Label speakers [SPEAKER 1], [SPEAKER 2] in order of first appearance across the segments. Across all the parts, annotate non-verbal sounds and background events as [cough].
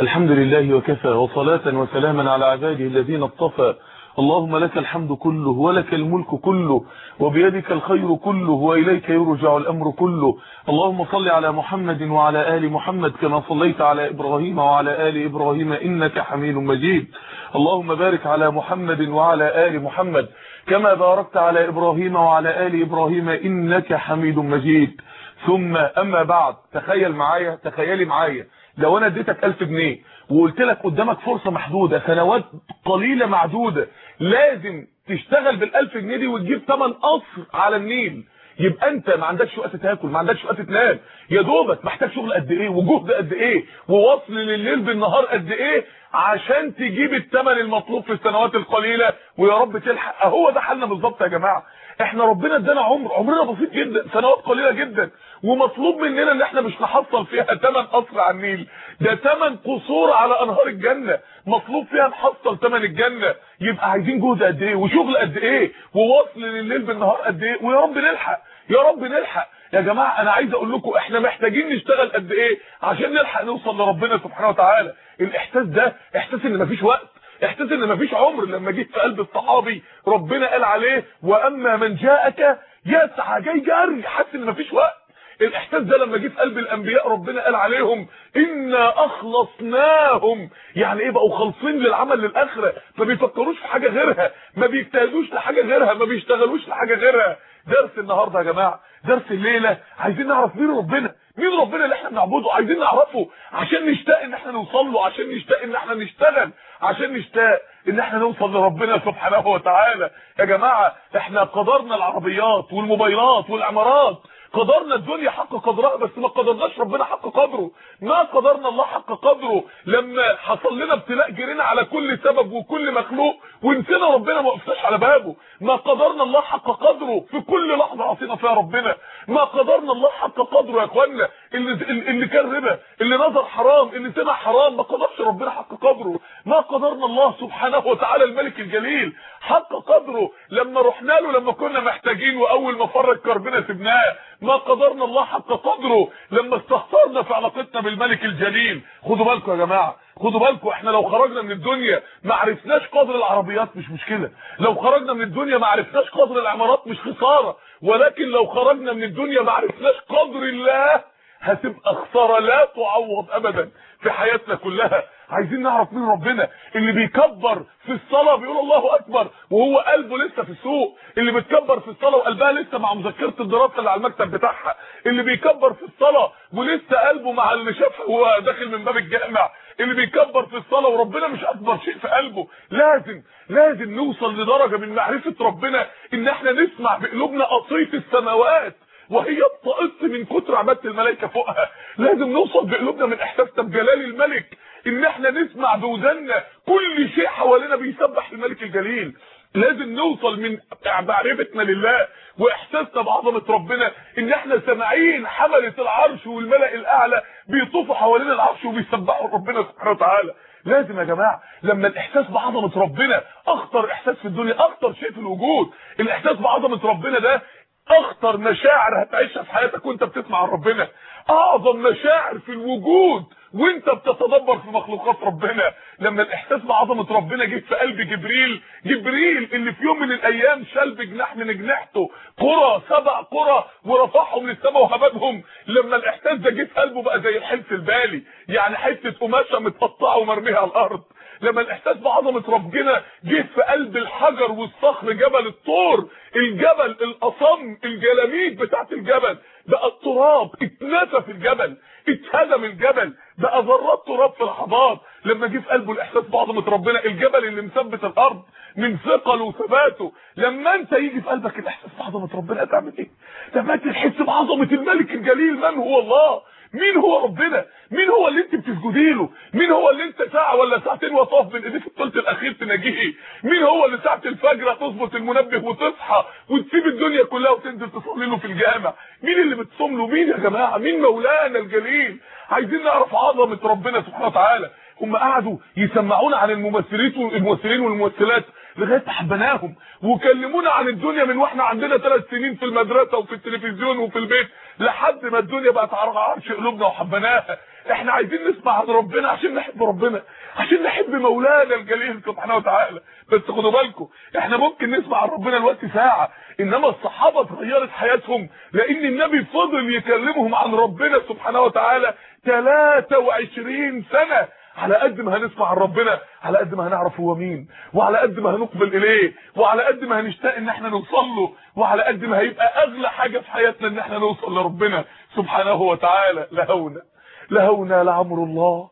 [SPEAKER 1] الحمد لله وكفى وصلاة وسلاما على عباده الذين اصطفى. اللهم لك الحمد كله ولك الملك كله وبيدك الخير كله وإليك يرجع الأمر كله. اللهم صل على محمد وعلى آل محمد كما صليت على إبراهيم وعلى آل إبراهيم إنك حميد مجيد. اللهم بارك على محمد وعلى آل محمد كما باركت على إبراهيم وعلى آل إبراهيم إنك حميد مجيد. ثم أما بعد تخيل معايا تخيلي معايا. لو أنا اديتك 1000 جنيه وقلت لك قدامك فرصة محدودة سنوات قليلة معدودة لازم تشتغل بال1000 جنيه دي وتجيب ثمن قصر على النيل. يبقى أنت ما عندكش وقت تاكل ما عندكش وقت تنام. يا دوبك محتاج شغل قد إيه وجهد قد إيه ووصل لليل بالنهار قد إيه عشان تجيب الثمن المطلوب في السنوات القليلة. ويا رب تلحق. أهو ده حالنا بالظبط يا جماعة. إحنا ربنا ادانا عمر عمرنا بسيط جدا سنوات قليلة جدا. ومطلوب مننا إن إحنا مش نحصل فيها ثمن قصر على النيل. ده ثمن قصور على أنهار الجنة. مطلوب فيها نحصل ثمن الجنة. يبقى عايزين جهد قد إيه؟ وشغل قد إيه؟ ووصل لليل بالنهار قد إيه؟ ويا رب نلحق. يا رب نلحق. يا جماعة أنا عايز أقول لكم إحنا محتاجين نشتغل قد إيه؟ عشان نلحق نوصل لربنا سبحانه وتعالى. الإحساس ده إحساس إن مفيش وقت. إحساس إن مفيش عمر. لما جيت في قلب الصحابي ربنا قال عليه وأما من جاءك يسعى جاي جري حاسس إن مفيش وقت. الاحساس ده لما جه في قلب الأنبياء ربنا قال عليهم إنا أخلصناهم. يعني إيه بقوا خالصين للعمل للآخرة؟ ما بيفكروش في حاجة غيرها ما بيجتهدوش لحاجة غيرها ما بيشتغلوش لحاجة غيرها. درس النهارده يا جماعة درس الليلة عايزين نعرف مين ربنا؟ مين ربنا اللي إحنا بنعبده؟ عايزين نعرفه عشان نشتاق إن إحنا نوصل له عشان نشتاق إن إحنا نشتغل عشان نشتاق إن إحنا نوصل لربنا سبحانه وتعالى. يا جماعة إحنا قدرنا العربيات والموبايلات والعمارات قدرنا الدنيا حق قدرها بس ما قدرناش ربنا حق قدره. ما قدرنا الله حق قدره. لما حصل لنا ابتلاء جرينا على كل سبب وكل مخلوق ونسينا ربنا ما وقفناش على بابه. ما قدرنا الله حق قدره. في كل لحظة عصينا فيها ربنا. ما قدرنا الله حق قدره يا اخوانا اللي اللي كان ربا اللي نظر حرام اللي سمع حرام ما قدرش ربنا حق قدره. ما قدرنا الله سبحانه وتعالى الملك الجليل حق قدره. لما رحنا له لما كنا محتاجين وأول ما فرج كربنا سبناه ما قدرنا الله حق قدره. لما استخسرنا في علاقتنا بالملك الجليل. خدوا بالكم يا جماعة خدوا بالكم إحنا لو خرجنا من الدنيا ما عرفناش قدر العربيات مش مشكلة. لو خرجنا من الدنيا ما عرفناش قدر العمارات مش خسارة. ولكن لو خرجنا من الدنيا ما عرفناش قدر الله هتبقى خسارة لا تعوض ابدا في حياتنا كلها. عايزين نعرف مين ربنا اللي بيكبر في الصلاة بيقول الله أكبر وهو قلبه لسه في السوق. اللي بتكبر في الصلاة وقلبها لسه مع مذكرة الدراسة اللي على المكتب بتاعها. اللي بيكبر في الصلاة ولسه قلبه مع اللي شافه وهو داخل من باب الجامع. اللي بيكبر في الصلاة وربنا مش أكبر شيء في قلبه. لازم لازم نوصل لدرجة من معرفة ربنا إن إحنا نسمع بقلوبنا قصيت السماوات. وهي الطائط من كتر عباده الملائكة فوقها. لازم نوصل بقلوبنا من احساسنا بجلال الملك إن إحنا نسمع بودنا كل شيء حوالينا بيسبح الملك الجليل. لازم نوصل من معرفتنا لله واحساسنا بعظمه ربنا إن إحنا سامعين حملة العرش والملأ الأعلى بيطوفوا حوالين العرش وبيسبحوا ربنا سبحانه وتعالى. لازم يا جماعة لما الإحساس بعظمة ربنا أخطر إحساس في الدنيا أخطر شيء في الوجود الإحساس بعظمة ربنا ده أخطر مشاعر هتعيشها في حياتك وأنت بتسمع عن ربنا. أعظم مشاعر في الوجود وأنت بتتدبر في مخلوقات ربنا. لما الإحساس بعظمة ربنا جه في قلب جبريل جبريل اللي في يوم من الأيام شال بجناح من جناحته قرى سبع قرى ورفعهم للسماء وهبدهم لما الإحساس ده جه في قلبه بقى زي الحلف البالي يعني حتة قماشة متقطعة ومرميها على الأرض. لما الإحساس بعظمة ربنا جه في قلب الحجر والصخر جبل الطور الجبل الأصم الجلاميد بتاعت الجبل بقى التراب اتنسف الجبل اتهدم الجبل بقى ذرات تراب في الحضار لما جه في قلبه الإحساس بعظمة ربنا الجبل اللي مثبت الأرض من ثقله وثباته. لما أنت يجي في قلبك الإحساس بعظمة ربنا تعمل إيه؟ لما تحس بعظمة الملك الجليل من هو الله؟ مين هو ربنا؟ مين هو اللي انت بتسجدي له؟ مين هو اللي انت ساعة ولا ساعتين وتقف بين ايديك الثلث الأخير تناجيه مين هو اللي ساعة الفجر تظبط المنبه وتصحى وتسيب الدنيا كلها وتنزل تصلي له في الجامع؟ مين اللي بتصوم له؟ مين يا جماعة؟ مين مولانا الجليل؟ عايزين نعرف عظمة ربنا سبحانه وتعالى. هم قعدوا يسمعونا عن الممثلين الممثلين والممثلات. لغاية حبناهم. وكلمونا عن الدنيا من وإحنا عندنا ثلاث سنين في المدرسة وفي التلفزيون وفي البيت لحد ما الدنيا بقت على عرش قلوبنا وحبناها. إحنا عايزين نسمع عن ربنا عشان نحب ربنا عشان نحب مولانا الجليل سبحانه وتعالى. بس خدوا بالكم إحنا ممكن نسمع عن ربنا الوقت ساعة إنما الصحابة اتغيرت حياتهم لأن النبي فضل يكلمهم عن ربنا سبحانه وتعالى. 23 سنة. على قد ما هنسمع عن ربنا على قد ما هنعرف هو مين وعلى قد ما هنقبل إليه وعلى قد ما هنشتاق إن إحنا نوصل له وعلى قد ما هيبقى أغلى حاجة في حياتنا إن إحنا نوصل لربنا سبحانه وتعالى. لهونا لهونا لعمر الله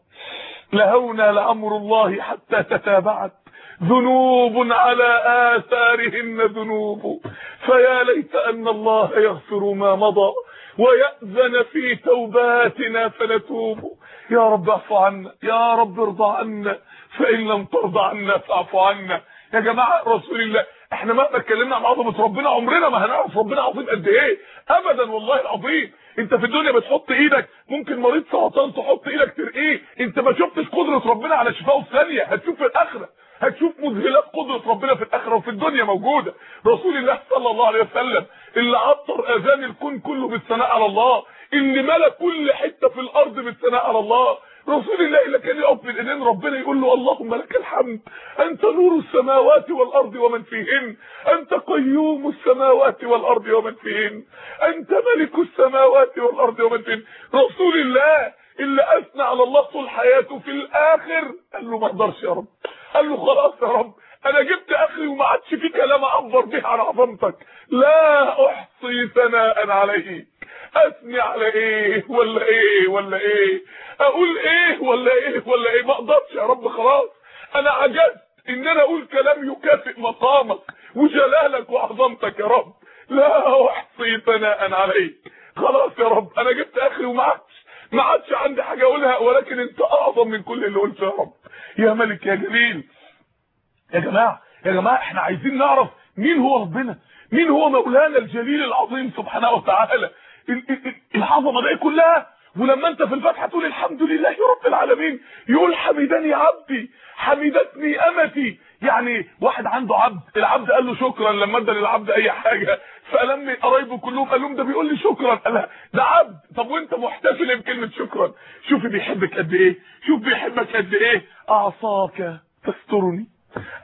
[SPEAKER 1] لهونا لعمر الله حتى تتابعت. ذنوب على آثارهن ذنوب. فيا ليت أن الله يغفر ما مضى. ويأذن في توباتنا فنتوب. يا رب اعف عنا يا رب ارضى عنا فإن لم ترضى عنا فاعف عنا. يا جماعة رسول الله إحنا مهما اتكلمنا عن عظمة ربنا عمرنا ما هنعرف ربنا عظيم قد إيه. ابدا والله العظيم. انت في الدنيا بتحط إيدك ممكن مريض سرطان تحط إيدك ترقيه. انت ما شفتش قدرة ربنا على شفائه في ثانية هتشوف في الآخرة. هتشوف مذهلات قدرة ربنا في الآخرة وفي الدنيا موجودة. رسول الله صلى الله عليه وسلم اللي عطر أذان الكون كله بالثناء على الله اللي ملأ كل حتة في الأرض بالثناء على الله. رسول الله اللي كان يقف من ايدين ربنا يقول له اللهم لك الحمد. أنت نور السماوات والأرض ومن فيهن. أنت قيوم السماوات والأرض ومن فيهن. أنت ملك السماوات والأرض ومن فيهن. رسول الله اللي أثنى على الله طول حياته في الآخر. قال له ما أقدرش يا رب. قال له خلاص يا رب أنا جبت اخري وما عادش في كلام اعبر به عن عظمتك. لا أحصي ثناء عليك أثني على إيه ولا إيه ولا إيه؟ أقول إيه ولا إيه ولا إيه؟ ما أقدرش يا رب خلاص. أنا عجزت إن أنا أقول كلام يكافئ مقامك وجلالك وعظمتك يا رب. لا أحصي ثناء عليك خلاص يا رب أنا جبت اخري وما عادش ما عادش عندي حاجة أقولها ولكن أنت أعظم من كل اللي قلته يا رب. يا ملك يا جليل يا جماعة يا جماعة إحنا عايزين نعرف مين هو ربنا مين هو مولانا الجليل العظيم سبحانه وتعالى. العظمة دي كلها. ولما أنت في الفتحة تقول الحمد لله رب العالمين يقول حمدني عبدي حمدتني أمتي. يعني واحد عنده عبد العبد قال له شكرا لما ادى للعبد أي حاجة. فلما قرايبه كلهم قال لهم ده بيقول لي شكرا. قال ده عبد. طب وأنت محتفل بكلمة شكرا؟ شوف بيحبك قد إيه. شوف بيحبك قد إيه. أعصاك تسترني.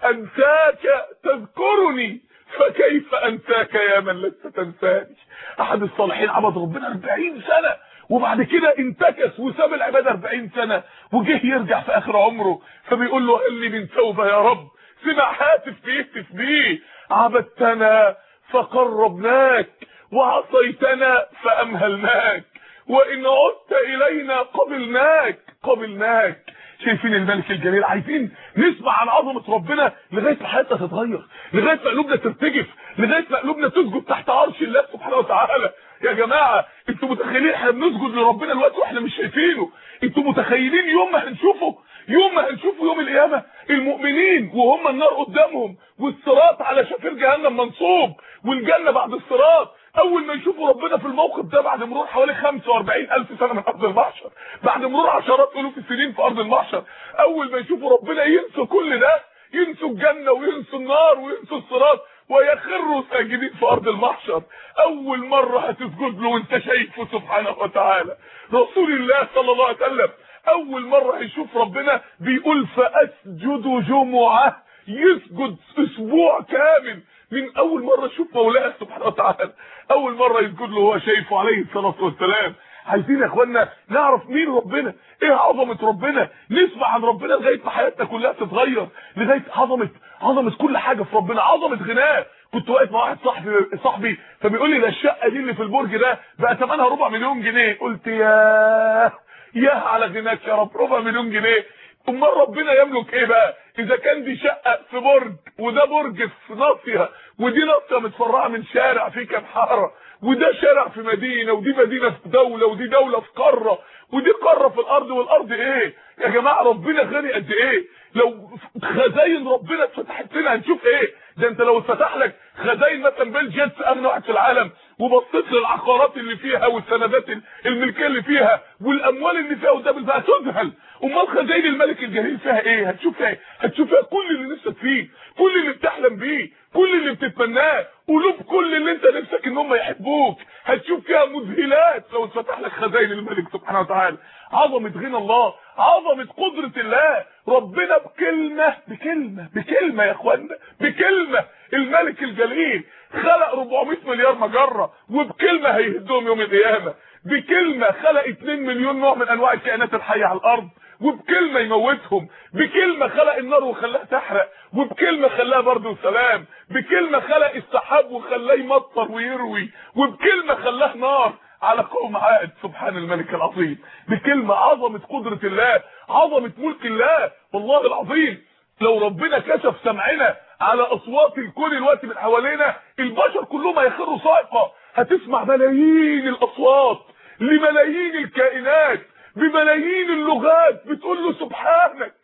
[SPEAKER 1] أنساك تذكرني. فكيف أنساك يا من لست تنساني؟ أحد الصالحين عبد ربنا 40 سنة وبعد كده انتكس وساب العبادة 40 سنة وجه يرجع في آخر عمره فبيقول له هل لي من توبة يا رب. سمع هاتف بيهتف بيه عبدتنا فقربناك وعصيتنا فأمهلناك. وإن عدت إلينا قبلناك. قبلناك. شايفين الملك الجليل؟ عايزين نسمع عن عظمة ربنا لغاية ما حياتنا تتغير لغاية ما قلوبنا ترتجف لغاية ما قلوبنا تسجد تحت عرش الله سبحانه وتعالى. يا جماعة أنتوا متخيلين إحنا بنسجد لربنا دلوقتي وإحنا مش شايفينه؟ أنتوا متخيلين يوم ما هنشوفه؟ يوم ما هنشوفه يوم القيامة؟ المؤمنين وهم النار قدامهم والصراط على شفير جهنم منصوب والجنة بعد الصراط. أول ما يشوفوا ربنا في الموقف ده بعد مرور حوالي 45 ألف سنة من أرض المحشر بعد مرور عشرات الوف السنين في أرض المحشر أول ما يشوفوا ربنا ينسوا كل ده ينسوا الجنة وينسوا النار وينسوا الصراط. ويخروا ساجدين في أرض المحشر. أول مرة هتسجد له وأنت شايفه سبحانه وتعالى. رسول الله صلى الله عليه وسلم أول مرة هيشوف ربنا بيقول فأسجد جمعة يسجد أسبوع كامل. من أول مرة يشوف مولاه سبحانه وتعالى. أول مرة يسجد له وهو شايفه عليه الصلاة والسلام. عايزين يا اخوانا نعرف مين ربنا إيه عظمة ربنا نسمع عن ربنا لغاية ما حياتنا كلها تتغير لغاية عظمة عظمة كل حاجة في ربنا عظمة غناه كنت واقف مع واحد صاحبي صاحبي فبيقول لي ده الشقة دي اللي في البرج ده بقى ثمنها ربع مليون جنيه. قلت ياه ياه على غناك يا رب ربع مليون جنيه. أمال ربنا يملك إيه بقى؟ إذا كان دي شقة في برج وده برج في ناصية ودي ناصية متفرعة من شارع فيه كام حارة. وده شارع في مدينة ودي مدينة في دولة ودي دولة في قارة. ودي قارة في الأرض والأرض إيه؟ يا جماعة ربنا غني قد إيه؟ لو خزاين ربنا اتفتحت لنا هنشوف إيه؟ ده أنت لو اتفتح لك خزاين مثلا بيل جيتس أمن واحد في العالم وبصيت للعقارات اللي فيها والسندات الملكية اللي فيها والأموال اللي فيها قدام البقى تذهل. امال خزائن الملك الجليل فيها إيه؟ هتشوف فيها إيه؟ هتشوف فيها كل اللي نفسك فيه كل اللي بتحلم بيه كل اللي بتتمناه قلوب كل اللي أنت نفسك إن هم يحبوك. هتشوف فيها مذهلات لو اتفتح لك خزائن الملك سبحانه وتعالى. عظمة غنى الله عظمة قدرة الله. ربنا بكلمة بكلمة بكلمة يا اخوانا بكلمة. الملك الجليل خلق 400 مليار مجرة وبكلمة هيهدهم يوم القيامة. بكلمة خلق 2 مليون نوع من أنواع الكائنات الحية على الأرض. وبكلمة يموتهم بكلمة خلق النار وخلاها تحرق وبكلمة خلاها برد وسلام بكلمة خلق السحاب وخلاه يمطر ويروي وبكلمة خلاه نار على قوم عاد سبحان الملك العظيم. بكلمة عظمة قدرة الله عظمة ملك الله والله العظيم. لو ربنا كشف سمعنا على أصوات الكون الوقت من حوالينا البشر كلهم هيخروا صاعقه هتسمع ملايين الأصوات لملايين الكائنات. بملايين اللغات بتقول له سبحانك.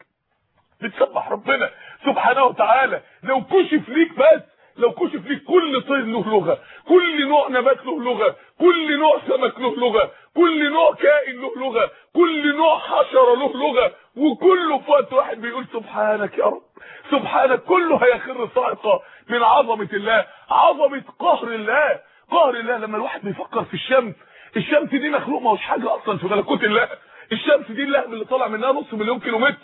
[SPEAKER 1] بتسبح ربنا. سبحانه وتعالى. لو كشف ليك بس لو كشف ليك كل طير له لغة كل نوع نبات له لغة كل نوع سمك له لغة كل نوع كائن له لغة كل نوع حشرة له لغة وكله في وقت واحد بيقول سبحانك يا رب. سبحانك كله هيخر صاعقة من عظمة الله عظمة قهر الله. قهر الله لما الواحد بيفكر في الشمس. الشمس دي مخلوق ما هوش حاجة أصلا في ملكوت الله. الشمس دي اللهب اللي طالع منها نص مليون كيلو متر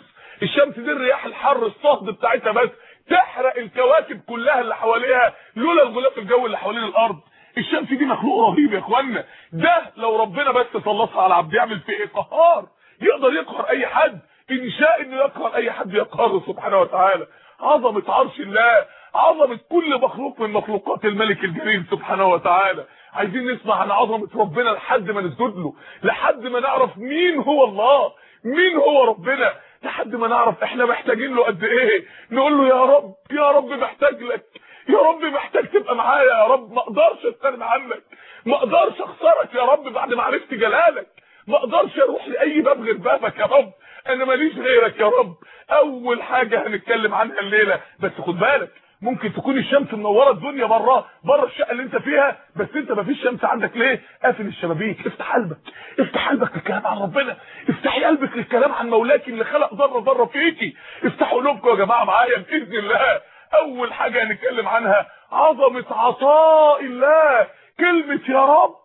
[SPEAKER 1] الشمس دي الرياح الحر الصهد بتاعتها بس. تحرق الكواكب كلها اللي حواليها لولا الغلاف الجوي اللي حوالين الأرض. الشمس دي مخلوق رهيب يا إخوانا. ده لو ربنا بس سلطها على عبد يعمل فيه إيه؟ قهار. يقدر يقهر أي حد. إن شاء إنه يقهر أي حد يقهره سبحانه وتعالى. عظمة عرش الله. عظمة كل مخلوق من مخلوقات الملك الجليل سبحانه وتعالى. عايزين نسمع عن عظمة ربنا لحد ما نسجد له لحد ما نعرف مين هو الله مين هو ربنا لحد ما نعرف إحنا محتاجين له قد إيه. نقول له يا رب يا رب محتاج لك يا رب محتاج تبقى معايا يا رب. ما أقدرش استغنى عنك ما أقدرش اخسرك يا رب بعد ما عرفت جلالك. ما أقدرش أروح لأي باب غير بابك يا رب. أنا ماليش غيرك يا رب. أول حاجة هنتكلم عنها الليلة بس خد بالك ممكن تكون الشمس منورة الدنيا بره بره الشقة اللي انت فيها بس انت مفيش شمس عندك ليه؟ قافل الشبابيك افتح قلبك افتح قلبك للكلام عن ربنا افتحي قلبك للكلام عن مولاك اللي خلق ذره ذره فيكي افتحوا قلوبكم يا جماعة معايا بإذن الله. أول حاجة هنتكلم عنها عظمة عطاء الله. كلمة يا رب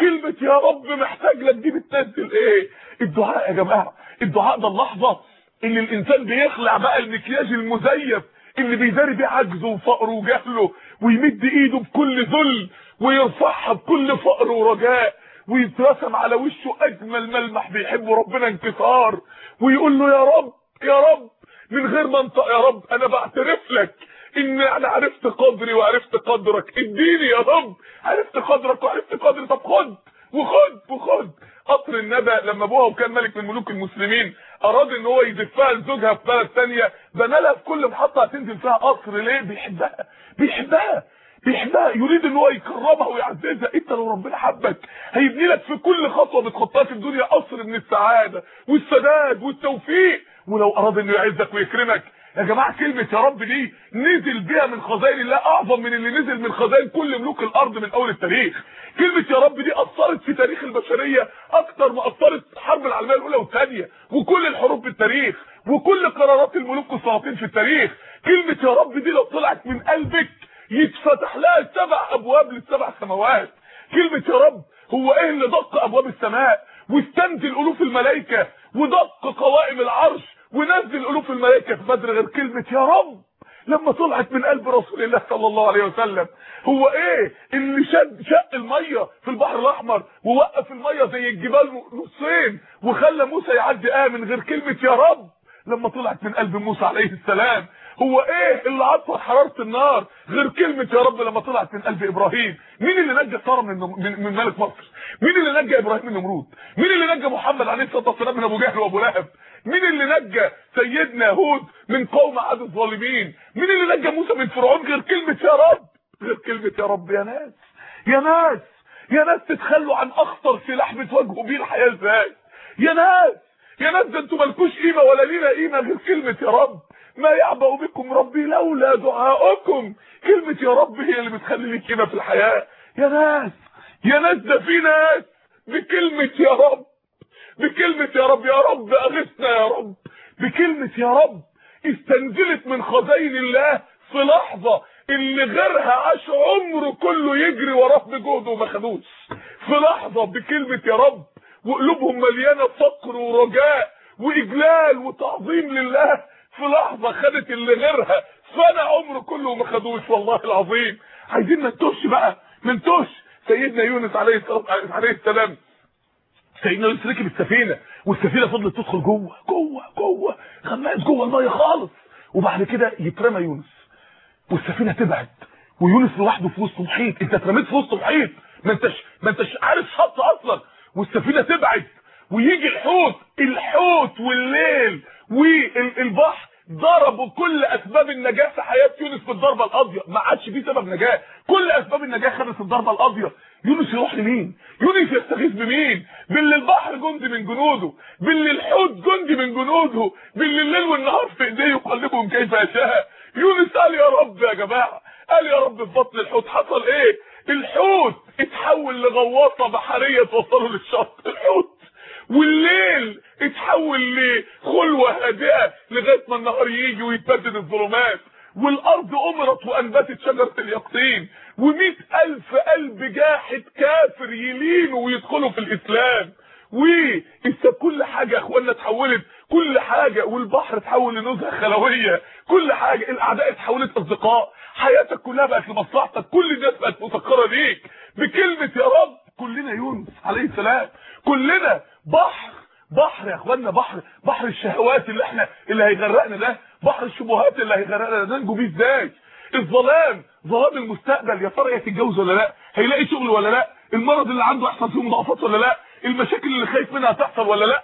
[SPEAKER 1] كلمة يا رب محتاج لك دي بتنزل إيه؟ الدعاء يا جماعة الدعاء ده اللحظة اللي الإنسان بيخلع بقى المكياج المزيف. اللي بيداري بيه عجزه وفقره وجهله ويمد إيده بكل ذل ويرفعها بكل فقر ورجاء ويترسم على وشه أجمل ملمح بيحبه ربنا انكسار ويقول له يا رب يا رب من غير منطق يا رب أنا بعترف لك إن أنا عرفت قدري وعرفت قدرك. اديني يا رب عرفت قدرك وعرفت قدري. طب خد وخد وخد. قطر الندى لما أبوها وكان ملك من ملوك المسلمين أراد إن هو يدفها لزوجها في بلد ثانية بنى لها في كل محطة هتنزل فيها قصر. ليه؟ بيحبها. بيحبها. بيحبها. يريد إن هو يكرمها ويعززها. إنت لو ربنا حبك هيبني لك في كل خطوة بتخطاها في الدنيا قصر من السعادة والسداد والتوفيق. ولو أراد إنه يعزك ويكرمك يا جماعة كلمة يا رب دي نزل بيها من خزائن الله أعظم من اللي نزل من خزائن كل ملوك الأرض من أول التاريخ. كلمة يا رب دي أثرت في تاريخ البشرية أكتر ما أثرت الحرب العالمية الأولى والثانية وكل الحروب في التاريخ وكل قرارات الملوك والسلاطين في التاريخ. كلمة يا رب دي لو طلعت من قلبك يتفتح لها سبع أبواب للسبع سماوات. كلمة يا رب هو إيه اللي دق أبواب السماء واستنزل ألوف الملائكة ودق قوائم العرش ونزل ألوف الملائكة في بدر غير كلمة يا رب. لما طلعت من قلب رسول الله صلى الله عليه وسلم هو إيه اللي شد شق المية في البحر الأحمر ووقف المية زي الجبال نصين وخلى موسى يعدي آه من غير كلمة يا رب؟ لما طلعت من قلب موسى عليه السلام هو إيه اللي عطف حرارة النار غير كلمة يا رب لما طلعت من قلب إبراهيم؟ مين اللي نجى ساره من من, من ملك مصر؟ مين اللي نجى إبراهيم من نمرود؟ مين اللي نجى محمد عليه الصلاة والسلام من أبو جهل وأبو لهب؟ مين اللي نجى سيدنا هود من قوم عاد الظالمين؟ مين اللي نجى موسى من فرعون غير كلمة يا رب؟ غير كلمة يا رب يا ناس. يا ناس. يا ناس تتخلوا عن أخطر سلاح بتواجهوا بيه الحياة إزاي؟ يا ناس. يا ناس ده أنتوا مالكوش قيمة ولا لينا قيمة غير كلمة يا رب. ما يعبأ بكم ربي لولا دعاؤكم. كلمة يا رب هي اللي بتخلي ليك قيمة في الحياة. يا ناس يا ناس ده في ناس بكلمة يا رب. بكلمة يا رب يا رب أغثنا يا رب. بكلمة يا رب استنزلت من خزائن الله في لحظة اللي غيرها عاش عمره كله يجري وراه بجهده وما خدوش. في لحظة بكلمة يا رب وقلوبهم مليانة فقر ورجاء وإجلال وتعظيم لله في لحظة خدت اللي غيرها فأنا عمره كله وما خدوش والله العظيم. عايزين ما نتوش بقى ما نتوش سيدنا يونس عليه عليه السلام. سيدنا يونس ركب السفينة والسفينة فضلت تدخل جوه جوه جوه. غمقت جوه المية خالص. وبعد كده يترمى يونس. والسفينة تبعد ويونس لوحده في وسط محيط. انت اترميت في وسط محيط. ما انتش ما انتش عارف شط أصلا. والسفينة تبعد ويجي الحوت. الحوت والليل. والبحر ضربوا كل أسباب النجاة في حياة يونس بالضربه القاضيه ما عادش في سبب نجاة. كل أسباب النجاة خدت الضربة القاضيه يونس يروح لمين؟ يونس يستغيث بمين؟ باللي البحر جندي من جنوده. باللي الحوت جندي من جنوده. باللي الليل والنهار في إيديه يقلبهم كيف يشاء. يونس قال يا رب يا جماعة قال يا رب في بطن الحوت حصل إيه؟ الحوت اتحول لغواصة بحرية توصله للشط. الحوت والليل اتحول لخلوة هادئة لغاية ما النهار يجي ويتبدد الظلمات والأرض أمرت وأنبتت شجرة اليقطين ومئة ألف قلب جاحد كافر يلينوا ويدخلوا في الإسلام. وإذا كل حاجة يا اخوانا اتحولت كل حاجة والبحر اتحول لنزهة خلوية كل حاجة الأعداء اتحولت أصدقاء حياتك كلها بقت لمصلحتك كل الناس بقت مسكرة ليك. بكلمة يا رب كلنا يونس عليه السلام كلنا بحر بحر يا اخوانا بحر بحر الشهوات اللي إحنا اللي هيغرقنا ده بحر الشبهات اللي هيغرقنا ده ننجو بيه إزاي؟ الظلام ظلام المستقبل يا ترى يتجوز ولا لا؟ هيلاقي شغل ولا لا؟ المرض اللي عنده يحصل فيه مضاعفات ولا لا؟ المشاكل اللي خايف منها تحصل ولا لا؟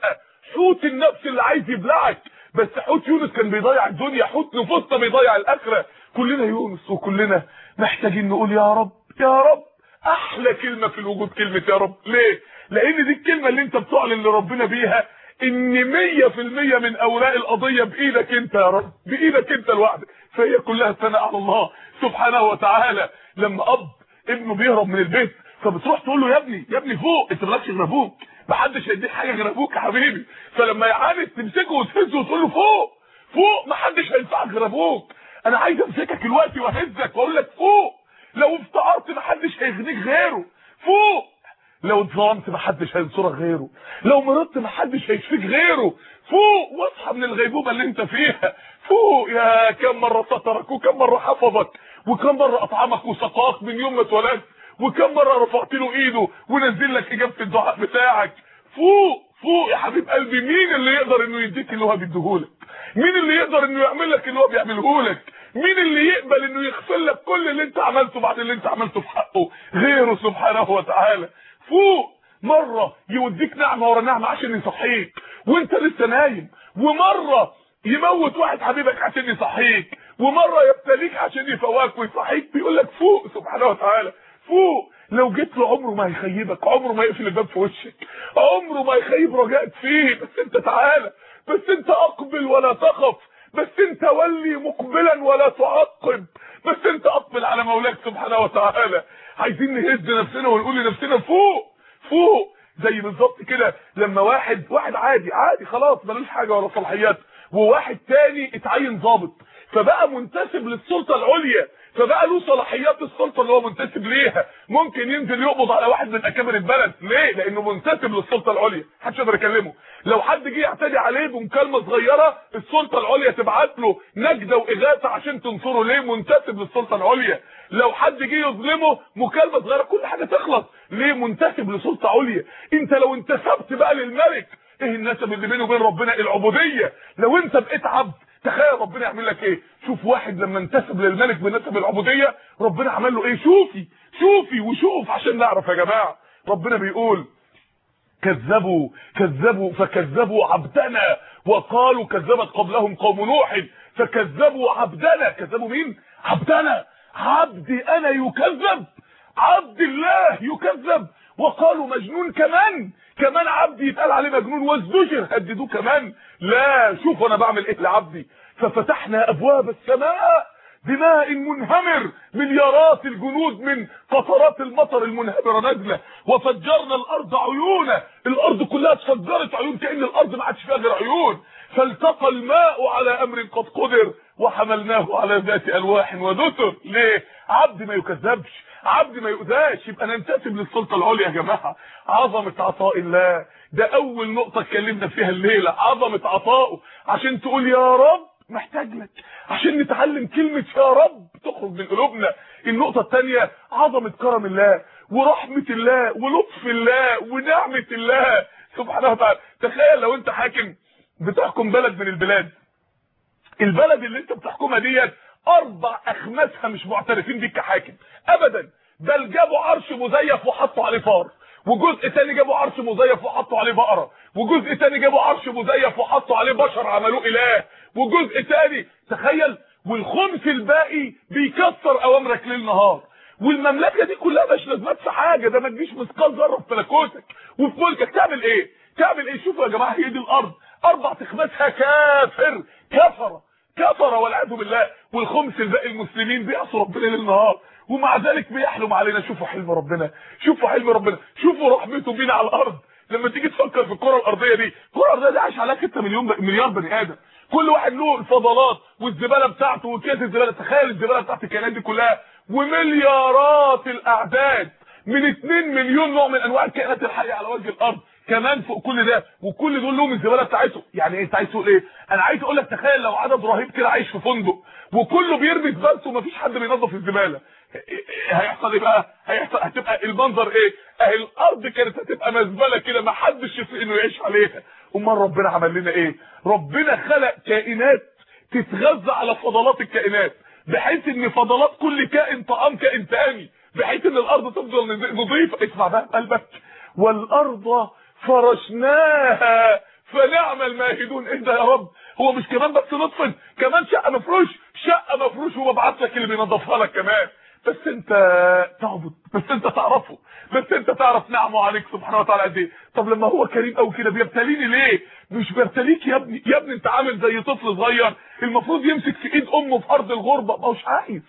[SPEAKER 1] حوت النفس اللي عايز يبلعك. بس حوت يونس كان بيضيع الدنيا حوت نفوسنا بيضيع الآخرة. كلنا يونس وكلنا محتاجين نقول يا رب يا رب أحلى كلمة في الوجود كلمة يا رب. ليه؟ لأن دي الكلمة اللي انت بتعلن لربنا بيها ان 100% من اوراق القضية بإيدك انت يا رب بإيدك انت لوحدك فهي كلها ثناء على الله سبحانه وتعالى. لما أب ابنه بيهرب من البيت فبتروح تقول له يا ابني يا ابني فوق انت مالكش غير أبوك محدش هيديك حاجة غير أبوك يا حبيبي. فلما يعاند تمسكه وتهزه وتقول له فوق فوق محدش هينفعك غير أبوك. أنا عايز أمسكك دلوقتي واهزك وأقول لك فوق لو افتقرت محدش هيغنيك غيره. فوق لو اتظلمت محدش هينصرك غيره. لو مرضت محدش هيشفيك غيره. فوق واصحى من الغيبوبة اللي انت فيها. فوق يا كم مرة سترك وكم مرة حفظك وكم مرة أطعمك وسقاك من يوم ما اتولدت وكم مرة رفعت له إيده ونزل لك اجابه الدعاء بتاعك. فوق فوق يا حبيب قلبي مين اللي يقدر إنه يديك اللي هو بيديهولك؟ مين اللي يقدر إنه يعمل لك اللي هو بيعمله لك مين اللي يقبل إنه يغفر لك كل اللي انت عملته بعد اللي انت عملته في حقه؟ غيره سبحانه وتعالى. فوق مرة يوديك نعمة ورا نعمة عشان يصحيك وانت لسه نايم. ومرة يموت واحد حبيبك عشان يصحيك ومرة يبتليك عشان يفواك ويصحيك بيقول لك فوق سبحانه وتعالى فوق. لو جيت له عمره ما هيخيبك عمره ما يقفل الباب في وشك عمره ما يخيب رجائك فيه. بس انت تعالى بس انت اقبل ولا تخف بس انت ولي مقبلا ولا تعقب بس انت اقبل على مولاك سبحانه وتعالى. عايزين نهز نفسنا ونقول لنفسنا فوق فوق زي بالظبط كده. لما واحد واحد عادي عادي خلاص ملوش حاجة ولا صلاحيات وواحد تاني اتعين ضابط فبقى منتسب للسلطة العليا. فبقى له صلاحيات السلطة اللي هو منتسب ليها. ممكن ينزل يقبض على واحد من أكابر البلد. ليه؟ لأنه منتسب للسلطة العليا. محدش يقدر يكلمه. لو حد جه يعتدي عليه بمكالمة صغيرة السلطة العليا تبعت له نجدة وإغاثة عشان تنصره. ليه؟ منتسب للسلطة العليا. لو حد جه يظلمه مكالمة صغيرة كل حاجة تخلص. ليه؟ منتسب لسلطة عليا. انت لو انتسبت بقى للملك إيه النسب اللي بينه وبين ربنا؟ العبودية. لو انت بقيت عبد تخيل ربنا يعمل لك إيه؟ شوف واحد لما انتسب للملك بنسب العبودية ربنا عمل له إيه؟ شوفي شوفي وشوف عشان نعرف يا جماعة. ربنا بيقول كذبوا كذبوا فكذبوا عبدنا وقالوا كذبت قبلهم قوم نوح فكذبوا عبدنا. كذبوا مين؟ عبدنا. عبدي أنا يكذب عبد الله يكذب. وقالوا مجنون كمان. كمان عبدي يتقال عليه مجنون وازدجر هددوه كمان. لا شوف أنا بعمل إيه لعبدي. ففتحنا أبواب السماء بماء منهمر مليارات الجنود من قطرات المطر المنهمرة نازلة. وفجرنا الأرض عيونا الأرض كلها اتفجرت عيون كأن الأرض ما عادش فيها غير عيون. فالتقى الماء على أمر قد قدر وحملناه على ذات ألواح ودسر ليه؟ عبد ما يكذبش. عبد ما يؤذاش يبقى ننتسب للسلطة العليا يا جماعة. عظمة عطاء الله. ده أول نقطة اتكلمنا فيها الليلة. عظمة عطائه عشان تقول يا رب محتاج لك. عشان نتعلم كلمة يا رب تخرج من قلوبنا. النقطة الثانية عظمة كرم الله ورحمة الله ولطف الله ونعمة الله. سبحانه وتعالى. تخيل لو انت حاكم بتحكم بلد من البلاد. البلد اللي انت بتحكمها ديت أربع أخماسها مش معترفين بيك كحاكم. ابدا. بل جابوا عرش مزيف وحطوا عليه فار. وجزء تاني جابوا عرش مزيف وحطوا عليه بقرة. وجزء تاني جابوا عرش مزيف وحطوا عليه بشر عملوه إله. وجزء تاني تخيل والخمس الباقي بيكسر أوامرك ليل نهار والمملكة دي كلها مش لازمات في حاجة. ده ما تجيش مثقال ذرة في ملكوتك وفي ملكك. تعمل إيه؟ تعمل إيه؟ شوفوا يا جماعة هي دي الأرض. أربع تخماسها كافر. كفره كفر والعياذ بالله والخمس الباقي المسلمين بيعصوا ربنا ليل نهار. ومع ذلك بيحلم علينا. شوفوا حلم ربنا. شوفوا حلم ربنا. شوفوا رحمته بينا على الأرض. لما تيجي تفكر في الكرة الأرضية دي الكرة الأرضية دي عايش عليها 6 مليون. مليار بني آدم. كل واحد له الفضلات والزبالة بتاعته وكيس الزبالة. تخيل الزبالة بتاعت الكائنات دي كلها. ومليارات الأعداد. من 2 مليون نوع من أنواع الكائنات الحية على وجه الأرض. كمان فوق كل ده وكل دول لهم الزبالة بتاعتهم. يعني إيه انت عايز تقول إيه؟ أنا عايز أقول لك تخيل لو عدد رهيب كده عايش في فندق وكله بيرمي زبالته ومفيش حد بينظف الزبالة. هيحصل إيه بقى؟ هيحصل هتبقى المنظر إيه؟ أهي الأرض كانت هتبقى مزبلة كده ما حدش يطيق إنه يعيش عليها. أمال ربنا عمل لنا إيه؟ ربنا خلق كائنات تتغذى على فضلات الكائنات بحيث إن فضلات كل كائن طعام كائن تاني بحيث إن الأرض تفضل نظيفه اسمع بقى قلبك. والأرض فرشناها. فنعم الماهدون. إيه ده يا رب؟ هو مش كمان بس نطفن كمان شقه مفروش شقه مفروش وببعت لك اللي بينظفها لك كمان. بس أنت تعبد بس أنت تعرفه بس أنت تعرف نعمه عليك سبحانه وتعالى قد إيه. طب لما هو كريم قوي كده بيبتليني ليه؟ مش بيبتليك يا ابني؟ يا ابني أنت عامل زي طفل صغير المفروض يمسك في إيد أمه في أرض الغربة. ما هوش عايز.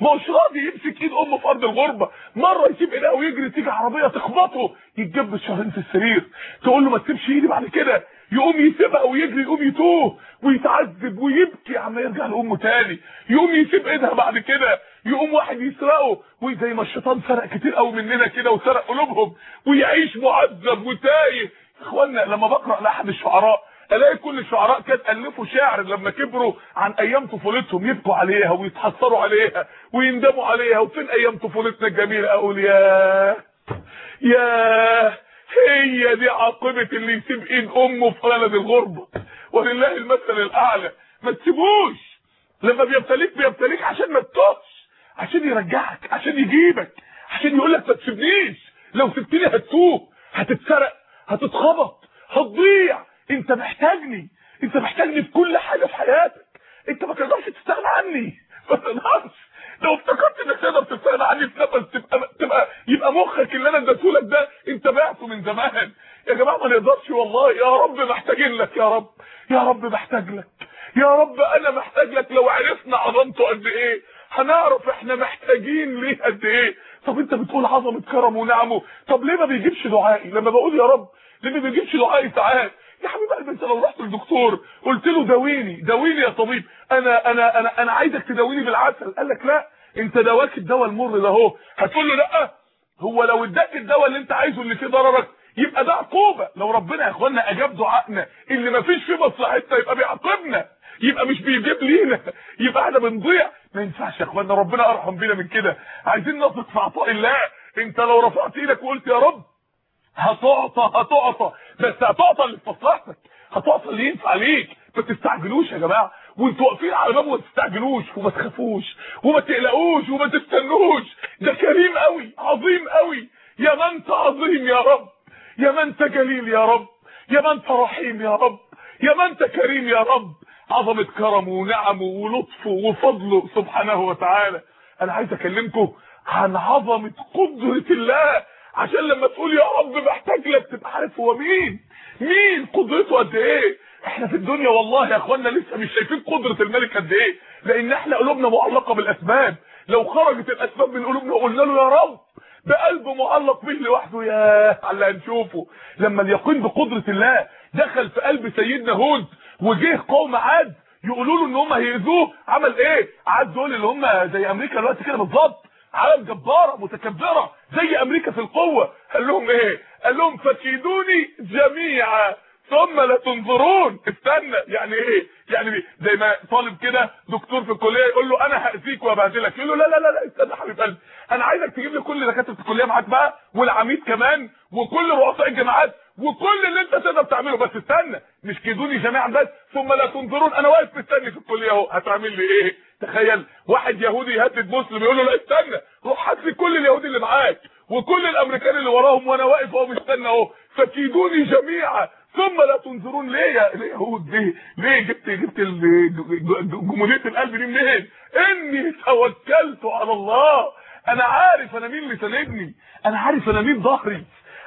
[SPEAKER 1] ما هوش راضي يمسك ايد أمه في أرض الغربة. مرة يسيب ايدها ويجري تيجي عربية تخبطه. يتجب شهرين في السرير. تقول له ما تسيبش إيدي بعد كده. يقوم يسيبها ويجري يقوم يتوه ويتعذب ويبكي عما يرجع لأمه تاني. يقوم يسيب إيدها بعد كده. يقوم واحد يسرقه. وزي ما الشيطان سرق كتير قوي مننا كده وسرق قلوبهم. ويعيش معذب وتايه. اخوانا لما بقرأ لأحد الشعراء ألاقي كل الشعراء كانت الفوا شعر لما كبروا عن أيام طفولتهم يبكوا عليها ويتحسروا عليها ويندموا عليها. وفين أيام طفولتنا الجميلة أقول يا يا هي دي عاقبة اللي يسيب إيد أمه في بلد الغربة. ولله المثل الأعلى. ما تسيبوش. لما بيبتليك بيبتليك عشان ما تتوهش عشان يرجعك عشان يجيبك عشان يقول لك ما تسيبنيش. لو سبتني هتتوه هتتسرق هتتخبط هتضيع. انت محتاجني. انت محتاجني في كل حاجة في حياتك. انت ما تقدرش تستغنى عني. ما تقدرش. لو افتكرت انك تقدر تستغنى عني في نفس تبقى تبقى يبقى مخك اللي أنا اديتهولك ده انت بعته من زمان. يا جماعة ما نقدرش والله. يا رب محتاجين لك يا رب. يا رب محتاج لك. يا رب أنا محتاج لك. لو عرفنا عظمته قد إيه. هنعرف إحنا محتاجين ليه قد إيه. طب انت بتقول عظمة كرمه ونعمه. طب ليه ما بيجيبش دعائي؟ لما بقول يا رب ليه ما بيجيبش دعائي ساعات؟ يا حبيب قلبي انت لو رحت للدكتور قلت له داويني داويني يا طبيب. أنا أنا أنا أنا عايزك تداويني بالعسل. قال لك لا انت دواك الدواء المر ده اهو. هتقول له لا. هو لو اداك الدواء اللي انت عايزه اللي فيه ضررك يبقى ده عقوبة. لو ربنا يا إخوانا أجاب دعائنا اللي ما فيش فيه مصلحتنا يبقى بيعاقبنا. يبقى مش بيجيب لينا. يبقى إحنا بنضيع. ما ينفعش يا إخوانا ربنا أرحم بينا من كده. عايزين نثق في عطاء الله. انت لو رفعت إيدك وقلت يا رب هتعطى هتعطى. بس هتعطى اللي في مصلحتك. هتعطى اللي ينفع ليك. ما تستعجلوش يا جماعة. وانتوا واقفين على باب ما تستعجلوش وما تخافوش وما تقلقوش وما تستنوش. ده كريم قوي عظيم قوي. يا ما انت عظيم يا رب. يا ما انت جليل يا رب. يا ما انت رحيم يا رب. يا ما انت كريم يا رب. عظمة كرمه ونعمه ولطفه وفضله سبحانه وتعالى. أنا عايز أكلمكم عن عظمة قدرة الله. عشان لما تقول يا رب محتاج لك تبقى عارف هو مين. مين؟ قدرته قد إيه؟ إحنا في الدنيا والله يا أخوانا لسه مش شايفين قدرة الملك قد إيه. لأن إحنا قلوبنا معلقة بالأسباب. لو خرجت الأسباب من قلوبنا وقلنا له يا رب. بقلب معلق به لوحده يا على هنشوفه لما اليقين بقدرة الله دخل في قلب سيدنا هود وجه قوم عاد يقولوا له إن هم هيأذوه عمل إيه؟ عاد دول اللي هم زي أمريكا دلوقتي كده بالظبط. عالم جبارة متكبرة. زي أمريكا في القوة. قال لهم إيه؟ قال لهم فكيدوني جميعا ثم لا تنظرون. استنى يعني إيه؟ يعني زي ما طالب كده دكتور في الكلية يقول له أنا هأذيك وأبهدلك. يقول له لا لا لا لا استنى حبيب قلبي أنا عايزك تجيب لي كل دكاترة الكلية معاك بقى والعميد كمان وكل رؤساء الجامعات وكل اللي أنت تقدر تعمله. بس استنى مش كيدوني جميعا بس ثم لا تنظرون. أنا واقف مستني في الكلية أهو. هتعمل لي إيه؟ تخيل واحد يهودي يهدد مسلم يقول له لا استنى روح هات لي كل اليهودي اللي معاك وكل الأمريكان اللي وراهم وأنا واقف اهو مستني أهو فكيدوني جميعا. ثم لا تنظرون ليه يا اليهود ليه ليه جبت جبت جموديه القلب دي منين؟ إني توكلت على الله. أنا عارف أنا مين اللي ساندني. أنا عارف أنا مين ظهري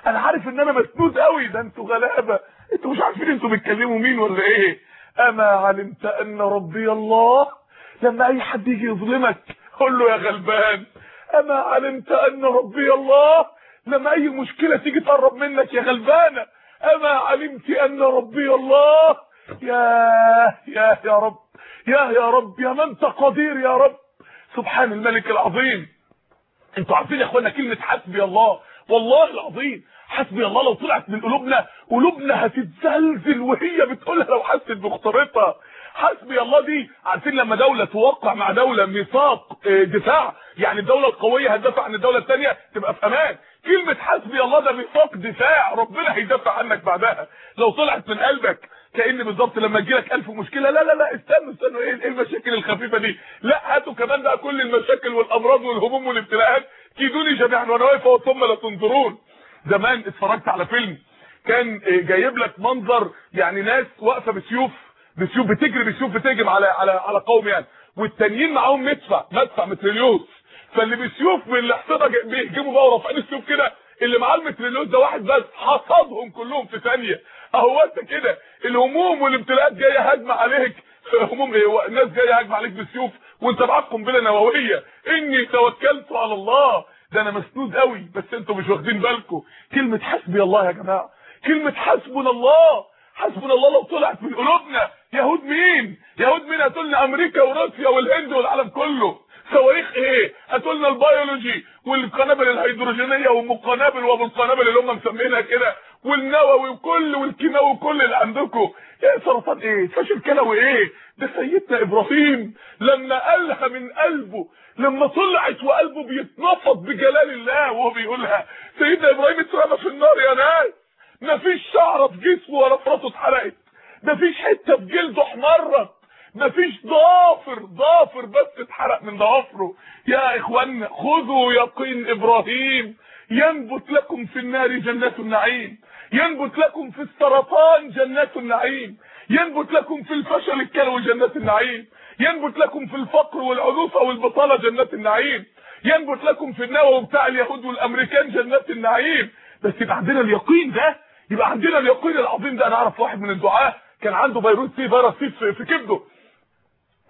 [SPEAKER 1] أنا عارف إن أنا مسنود قوي ده أنتوا غلابة. أنتوا مش عارفين أنتوا بتكلموا مين ولا إيه؟ أما علمت أن ربي الله لما أي حد يجي يظلمك قول له يا غلبان أما علمت أن ربي الله؟ لما أي مشكلة تيجي تقرب منك يا غلبانه أما علمت أن ربي الله؟ يا يا يا رب يا يا رب يا من انت قدير يا رب. سبحان الملك العظيم. أنتوا عارفين يا إخوانا كلمة حسبي الله. والله العظيم حسبي الله لو طلعت من قلوبنا قلوبنا هتتزلزل وهي بتقولها لو حست بخطرتها حسبي الله دي. عارفين لما دولة توقع مع دولة ميثاق دفاع يعني الدولة القوية هتدافع عن الدولة الثانية تبقى في أمان. كلمة حسبي الله ده ميثاق دفاع ربنا هيدافع عنك بعدها. لو طلعت من قلبك كأن بالظبط لما تجيلك ألف مشكلة لا لا لا استنوا استنوا إيه المشاكل الخفيفة دي؟ لا هاتوا كمان بقى كل المشاكل والأمراض والهموم والابتلاءات. كيدوني جميعا وأنا واقف ثم لا تنظرون. زمان اتفرجت على فيلم كان جايب لك منظر يعني ناس واقفة بسيوف بسيوف بتجري بسيوف بتهجم على على على قوم يعني. والتانيين معاهم مدفع مدفع متريليوس. فاللي بسيوف من الاحصنه بيهجموا بقى ورافعين السيوف كده اللي معاه المتريليوس ده واحد بس حصدهم كلهم في ثانية. اهو انت كده الهموم والابتلاءات جاية هجمة عليك. [laughs] هموم إيه؟ الناس جاية هجمة عليك بالسيوف وانت معاك قنبله نوويه إني توكلت على الله. ده أنا مسنود قوي بس أنتوا مش واخدين بالكم. كلمة حسبي الله يا جماعة. كلمة حسبنا الله. حسبنا الله لو طلعت من قلوبنا. يهود مين؟ يهود مين؟ هتقولنا أمريكا وروسيا والهند والعالم كله. صواريخ إيه؟ هتقولنا البيولوجي والقنابل الهيدروجينية والقنابل والقنابل اللي هم مسمينها كده والنووي وكل والكيماوي وكل اللي عندكم. إيه سرطان إيه؟ فشل كلوي إيه ده سيدنا إبراهيم لما قالها من قلبه لما طلعت وقلبه بيتنفض بجلال الله وهو بيقولها سيدنا إبراهيم اترمى في النار يا ناس. مفيش شعره في جسمه ولا في راسه اتحرقت. مفيش حتة في جلده احمرت. مفيش ضافر ضافر بس اتحرق من ضوافره. يا اخوانا خذوا يقين إبراهيم. ينبت لكم في النار جنات النعيم. ينبت لكم في السرطان جنات النعيم. ينبت لكم في الفشل الكلوي جنات النعيم. ينبت لكم في الفقر والعنوسه والبطالة جنات النعيم. ينبت لكم في النووي بتاع اليهود والأمريكان جنات النعيم. بس يبقى عندنا اليقين ده يبقى عندنا اليقين العظيم ده. أنا أعرف واحد من الدعاة كان عنده فيروس سي فيروس سي في, كبده.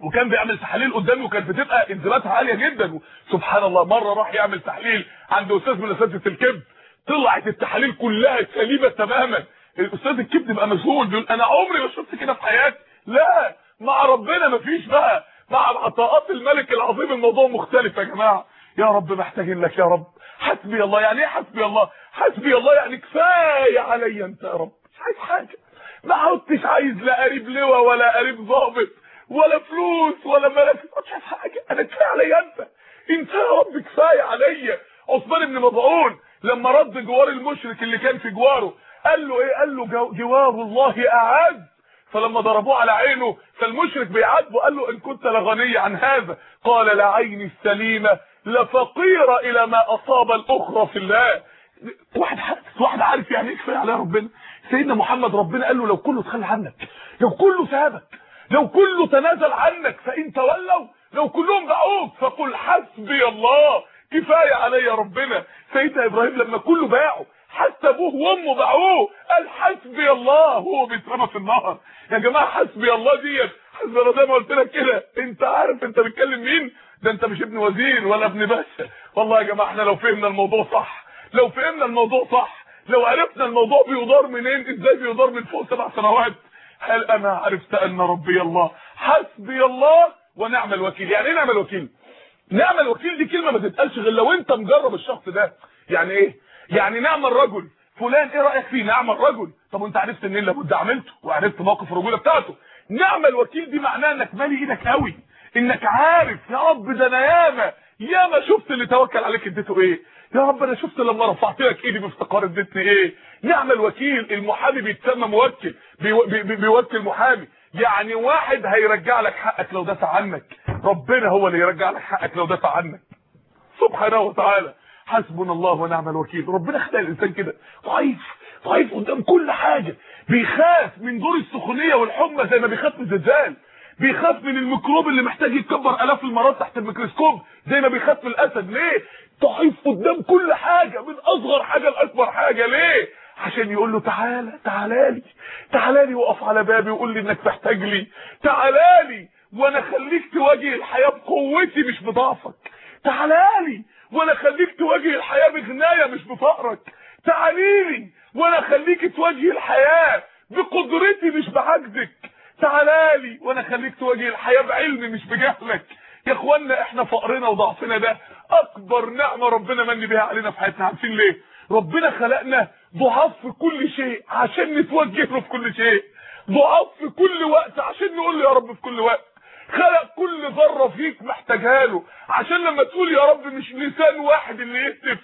[SPEAKER 1] وكان بيعمل تحاليل قدامي وكانت بتبقى انزيماتها عالية جدا. سبحان الله مرة راح يعمل تحليل عند أستاذ من أساتذة الكبد. طلعت التحاليل كلها سليمة تماما. الأستاذ الكبد بقى مذهول بيقول أنا عمري ما شفت كده في حياتي. لا مع ربنا مفيش بقى. مع عطاءات الملك العظيم الموضوع مختلف يا جماعة. يا رب محتاجين لك يا رب. حسبي الله. يعني إيه حسبي الله؟ حسبي الله يعني كفاية عليا أنت يا رب. مش عايز حاجة. ما عدتش عايز لا قريب لواء ولا قريب ضابط ولا فلوس ولا ملك مش عايز حاجة. أنا كفاية عليا أنت. انت يا رب كفاية عليا. عثمان بن مظعون لما رد جوار المشرك اللي كان في جواره قال له إيه؟ قال له جو جوار الله أعز. فلما ضربوه على عينه فالمشرك بيعاتبه قال له إن كنت لغني عن هذا. قال لا عيني السليمة لفقيره إلى ما أصاب الأخرى في الله. واحد واحد عارف يعني إيه كفاية على ربنا؟ سيدنا محمد ربنا قال له لو كله تخلى عنك لو كله سابك لو كله تنازل عنك فإن تولوا لو كلهم دعوك فقل حسبي الله كفاية عليا ربنا. سيدنا إبراهيم لما كله باعه حتى أبوه وأمه باعوه قال حسبي الله هو بيترمى في النهر. يا جماعة حسبي الله ديت حسبي الله زي ما قلت لك كده. أنت عارف أنت بتكلم مين؟ ده أنت مش ابن وزير ولا ابن باشا. والله يا جماعة إحنا لو فهمنا الموضوع صح لو فهمنا الموضوع صح لو عرفنا الموضوع بيدار منين إزاي بيدار من فوق سبع سنوات هل أنا عرفت أن ربي الله حسبي الله ونعم الوكيل؟ يعني إيه نعم الوكيل؟ نعم الوكيل دي كلمة ما تتقالش غير لو أنت مجرب الشخص ده. يعني إيه؟ يعني نعم الرجل. فلان إيه رأيك فيه؟ نعم الرجل. طب وانت عرفت منين؟ لابد عملته وعرفت موقف الرجولة بتاعته. نعم الوكيل دي معناها إنك مالي إيدك قوي. إنك عارف يا رب ده أنا ياما ياما شفت اللي توكل عليك اديته إيه؟ يا رب أنا شفت لما رفعت لك ايدي بافتقار اديتني إيه؟ نعم الوكيل المحامي بيتسمى موكل بيو- بي- بي- بيوكل محامي. يعني واحد هيرجع لك حقك لو دافع عنك. ربنا هو اللي يرجع لك حقك لو دافع عنك. سبحانه وتعالى. حسبنا الله ونعم الوكيل. ربنا خلق الإنسان كده. ضعيف ضعيف قدام كل حاجة. بيخاف من دور السخونية والحمى زي ما بيخاف من الزلزال. بيخاف من الميكروب اللي محتاج يتكبر آلاف المرات تحت الميكروسكوب زي ما بيخاف من الأسد. ليه؟ ضعيف قدام كل حاجة من أصغر حاجة لأكبر حاجة. ليه؟ عشان يقول له تعالى تعالى لي تعالى لي وقف على بابي وقول لي إنك محتاج لي. تعالى لي وأنا خليك تواجه الحياة بقوتي مش بضعفك. تعالى لي وأنا خليك تواجه الحياة بغنايا مش بفقرك. تعالي لي وأنا خليك تواجه الحياة بقدرتي مش بعجزك. تعالى لي وأنا خليك تواجه الحياة بعلمي مش بجهلك. يا اخوانا إحنا فقرنا وضعفنا ده أكبر نعمة ربنا من بيها علينا في حياتنا. عارفين ليه؟ ربنا خلقنا ضعاف في كل شيء عشان نتوجه له في كل شيء. ضعاف في كل وقت عشان نقول له يا رب في كل وقت. خلق كل ذرة فيك محتاجها له. عشان لما تقول يا رب مش لسان واحد اللي يهتف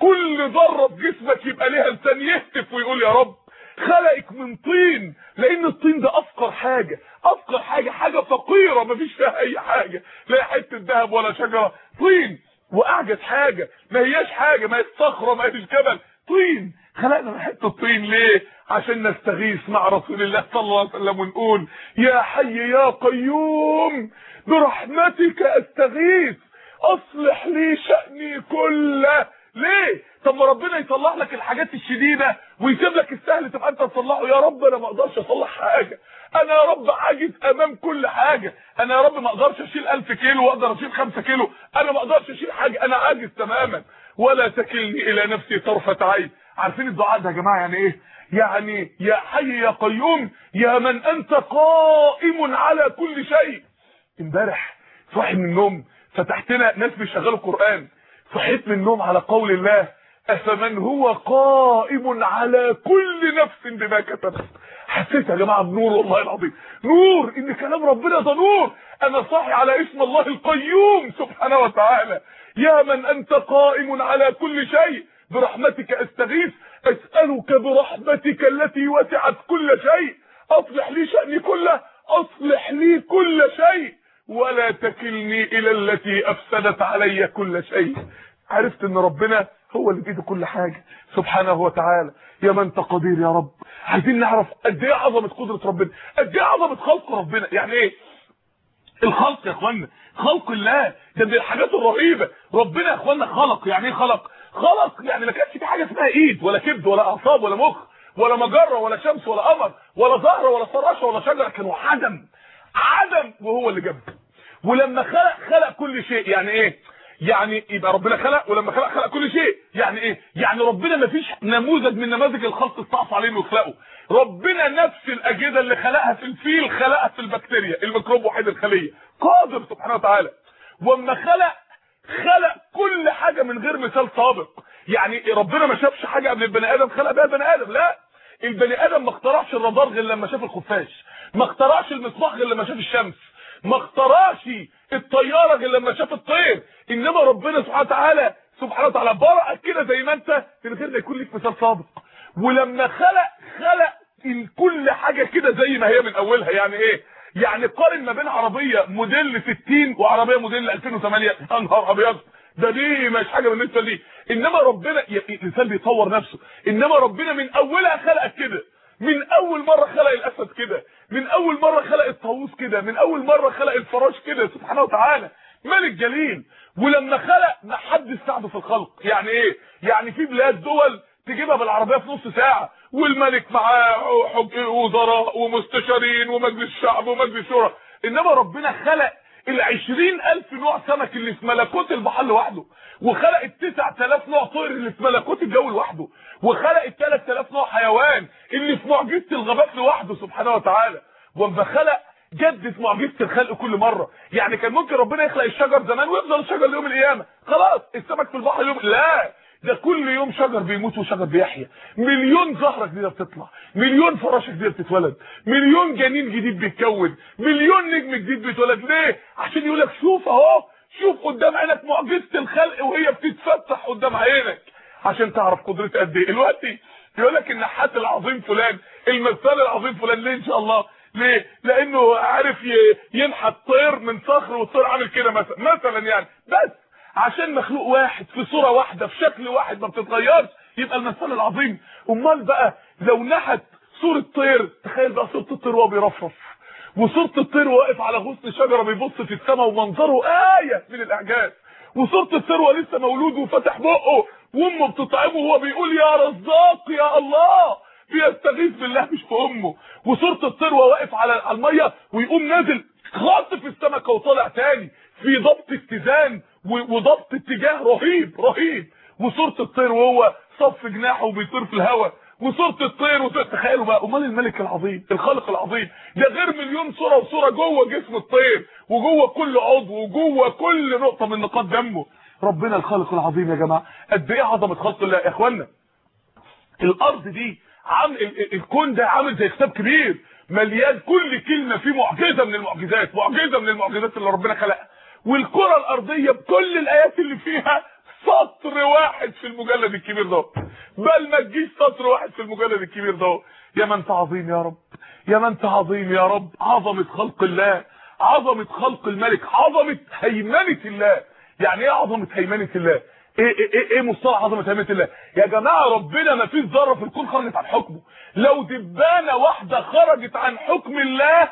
[SPEAKER 1] كل ذرة في جسمك يبقى ليها لسان يهتف ويقول يا رب. خلقك من طين لأن الطين ده أفقر حاجة. أفقر حاجة حاجة فقيرة مفيش فيها أي حاجة. لا حتة ذهب ولا شجرة. طين. واعجز حاجة ما هياش حاجة ما هيش صخرة ما هيش جبل. طين. خلقنا من حتة طين ليه؟ عشان نستغيث مع رسول الله صلى الله عليه وسلم ونقول يا حي يا قيوم برحمتك أستغيث. أصلح لي شأني كله. ليه؟ طب ما ربنا يصلح لك الحاجات الشديدة ويسيب لك السهل تبقى انت تصلحه. يا رب أنا ما أقدرش اصلح حاجة. أنا يا رب عاجز امام كل حاجة. أنا يا رب ما أقدرش اشيل 1000 كيلو واقدر اشيل 5 كيلو. أنا ما أقدرش اشيل حاجة. أنا عاجز تماما. ولا تكلني إلى نفسي طرفة عين. عارفين الدعاء ده يا جماعة يعني إيه؟ يعني يا حي يا قيوم يا من انت قائم على كل شيء. امبارح صاحي من النوم فتحتنا ناس بيشغلوا قرآن. صحيت من النوم على قول الله أفمن هو قائم على كل نفس بما كتبت حسيت يا جماعة بنور والله العظيم. نور إن كلام ربنا ده نور. أنا صاحي على اسم الله القيوم سبحانه وتعالى. يا من أنت قائم على كل شيء برحمتك أستغيث. أسألك برحمتك التي وسعت كل شيء. أصلح لي شأني كله. أصلح لي كل شيء. ولا تكلني إلى التي أفسدت علي كل شيء. عرفت إن ربنا هو اللي بايده كل حاجة. سبحانه وتعالى. يا من تقدير يا رب. عايزين نعرف قد إيه عظمة قدرة ربنا. قد إيه عظمة خلق ربنا. يعني إيه؟ الخلق يا اخوانا خلق الله. ده من الحاجات الرهيبة. ربنا يا اخوانا خلق. يعني إيه خلق؟ خلق يعني ما كانش في حاجة اسمها إيد ولا كبد ولا أعصاب ولا مخ ولا مجرة ولا شمس ولا قمر ولا زهرة ولا فراشه ولا شجرة. كانوا عدم. عدم وهو اللي جاب ولما خلق خلق كل شيء. يعني إيه؟ يعني يبقى ربنا خلق ولما خلق خلق كل شيء. يعني إيه؟ يعني ربنا ما فيش نموذج من نماذج الخلق استعصى عليه انه يخلقه ربنا نفس الأجهزة اللي خلقها في الفيل خلقها في البكتيريا الميكروب وحيد الخلية. قادر سبحانه وتعالى. وأما خلق خلق كل حاجة من غير مثال سابق. يعني ربنا ما شافش حاجة قبل البني آدم خلق بيها البني آدم. لا. البني آدم ما اخترعش الرادار غير لما شاف الخفاش. ما اخترعش المصباح غير لما شاف الشمس. ما اخترعش الطيارة غير لما شاف الطير. إنما ربنا سبحانه وتعالى سبحانه وتعالى برأك كده زي ما أنت من غير ما يكون لك مثال سابق. ولما خلق خلق كل حاجة كده زي ما هي من أولها. يعني إيه؟ يعني قارن ما بين عربية موديل 60 وعربية موديل 2008 يا نهار أبيض! ده دي مش حاجة بالنسبة لي. إنما ربنا الإنسان بيطور نفسه. إنما ربنا من أولها خلقك كده. من أول مرة خلق الأسد كده. من أول مرة خلق الطاووس كده من أول مرة خلق الفراش كده سبحانه وتعالى. ملك جليل. ولما خلق ما حد وحده في الخلق. يعني إيه؟ يعني في بلاد دول تجيبها بالعربية في نص ساعة والملك معاه وزراء ومستشارين ومجلس شعب ومجلس شورى. إنما ربنا خلق العشرين ألف نوع سمك اللي في ملكوت البحر لوحده وخلق التسع تلاف نوع طير اللي في ملكوت الجو لوحده وخلق التلات تلاف نوع حيوان اللي في معجزة الغابات لوحده سبحانه وتعالى. وما خلق جدد معجزة الخلق كل مرة. يعني كان ممكن ربنا يخلق الشجر زمان ويفضل الشجر ليوم القيامة. خلاص السمك في البحر يوم لا. ده كل يوم شجر بيموت وشجر بيحيا. مليون زهرة جديده بتطلع. مليون فراشة جديده بتتولد. مليون جنين جديد بيتكون. مليون نجم جديد بيتولد. ليه؟ عشان يقول لك شوف اهو. شوف قدام عينك معجزة الخلق وهي بتتفتح قدام عينك. عشان تعرف قدرتي قد إيه. دلوقتي يقول لك النحات العظيم فلان المثال العظيم فلان. ليه إن شاء الله؟ ليه؟ لأنه عارف ينحت طير من صخر والطير عامل كده مثلا. مثلا يعني. بس عشان مخلوق واحد في صورة واحدة في شكل واحد ما بتتغيرش يبقى المثال العظيم. أمال بقى لو نحت صورة طير تخيل بقى صورة الطير وهو بيرفرف. وصورة الطير واقف على غصن شجرة بيبص في السماء ومنظره آية من الإعجاز. وصورة الطير وهو لسه مولود وفتح بقه وأمه بتطعمه وهو بيقول يا رزاق يا الله! بيستغيث بالله مش في أمه. وصورة الطير وهو واقف على المية ويقوم نازل خاطف السمكة وطالع تاني في ضبط اتزان. وضبط اتجاه رهيب رهيب. وصورة الطير وهو صف جناحه وبيطير في الهواء. وصورة الطير وت- تخيلوا بقى أمال الملك العظيم الخالق العظيم. ده غير مليون صورة وصورة جوه جسم الطير وجوه كل عضو وجوه كل نقطة من نقاط دمه. ربنا الخالق العظيم يا جماعة قد إيه عظمة خلق الله يا اخوانا الأرض دي ال- الكون ده عامل زي كتاب كبير مليان كل كلمة فيه معجزة من المعجزات معجزة من المعجزات اللي ربنا خلقها. والكرة الأرضية بكل الآيات اللي فيها سطر واحد في المجلد الكبير ده. بل ما تجيش سطر واحد في المجلد الكبير ده. يا من انت عظيم يا رب. يا من انت عظيم يا رب. عظمة خلق الله. عظمة خلق الملك. عظمة هيمنة الله. يعني إيه عظمة هيمنة الله؟ إيه إيه إيه, إيه مصطلح عظمة هيمنة الله؟ يا جماعة ربنا ما فيش ذرة في الكون خرجت عن حكمه. لو دبانة واحدة خرجت عن حكم الله.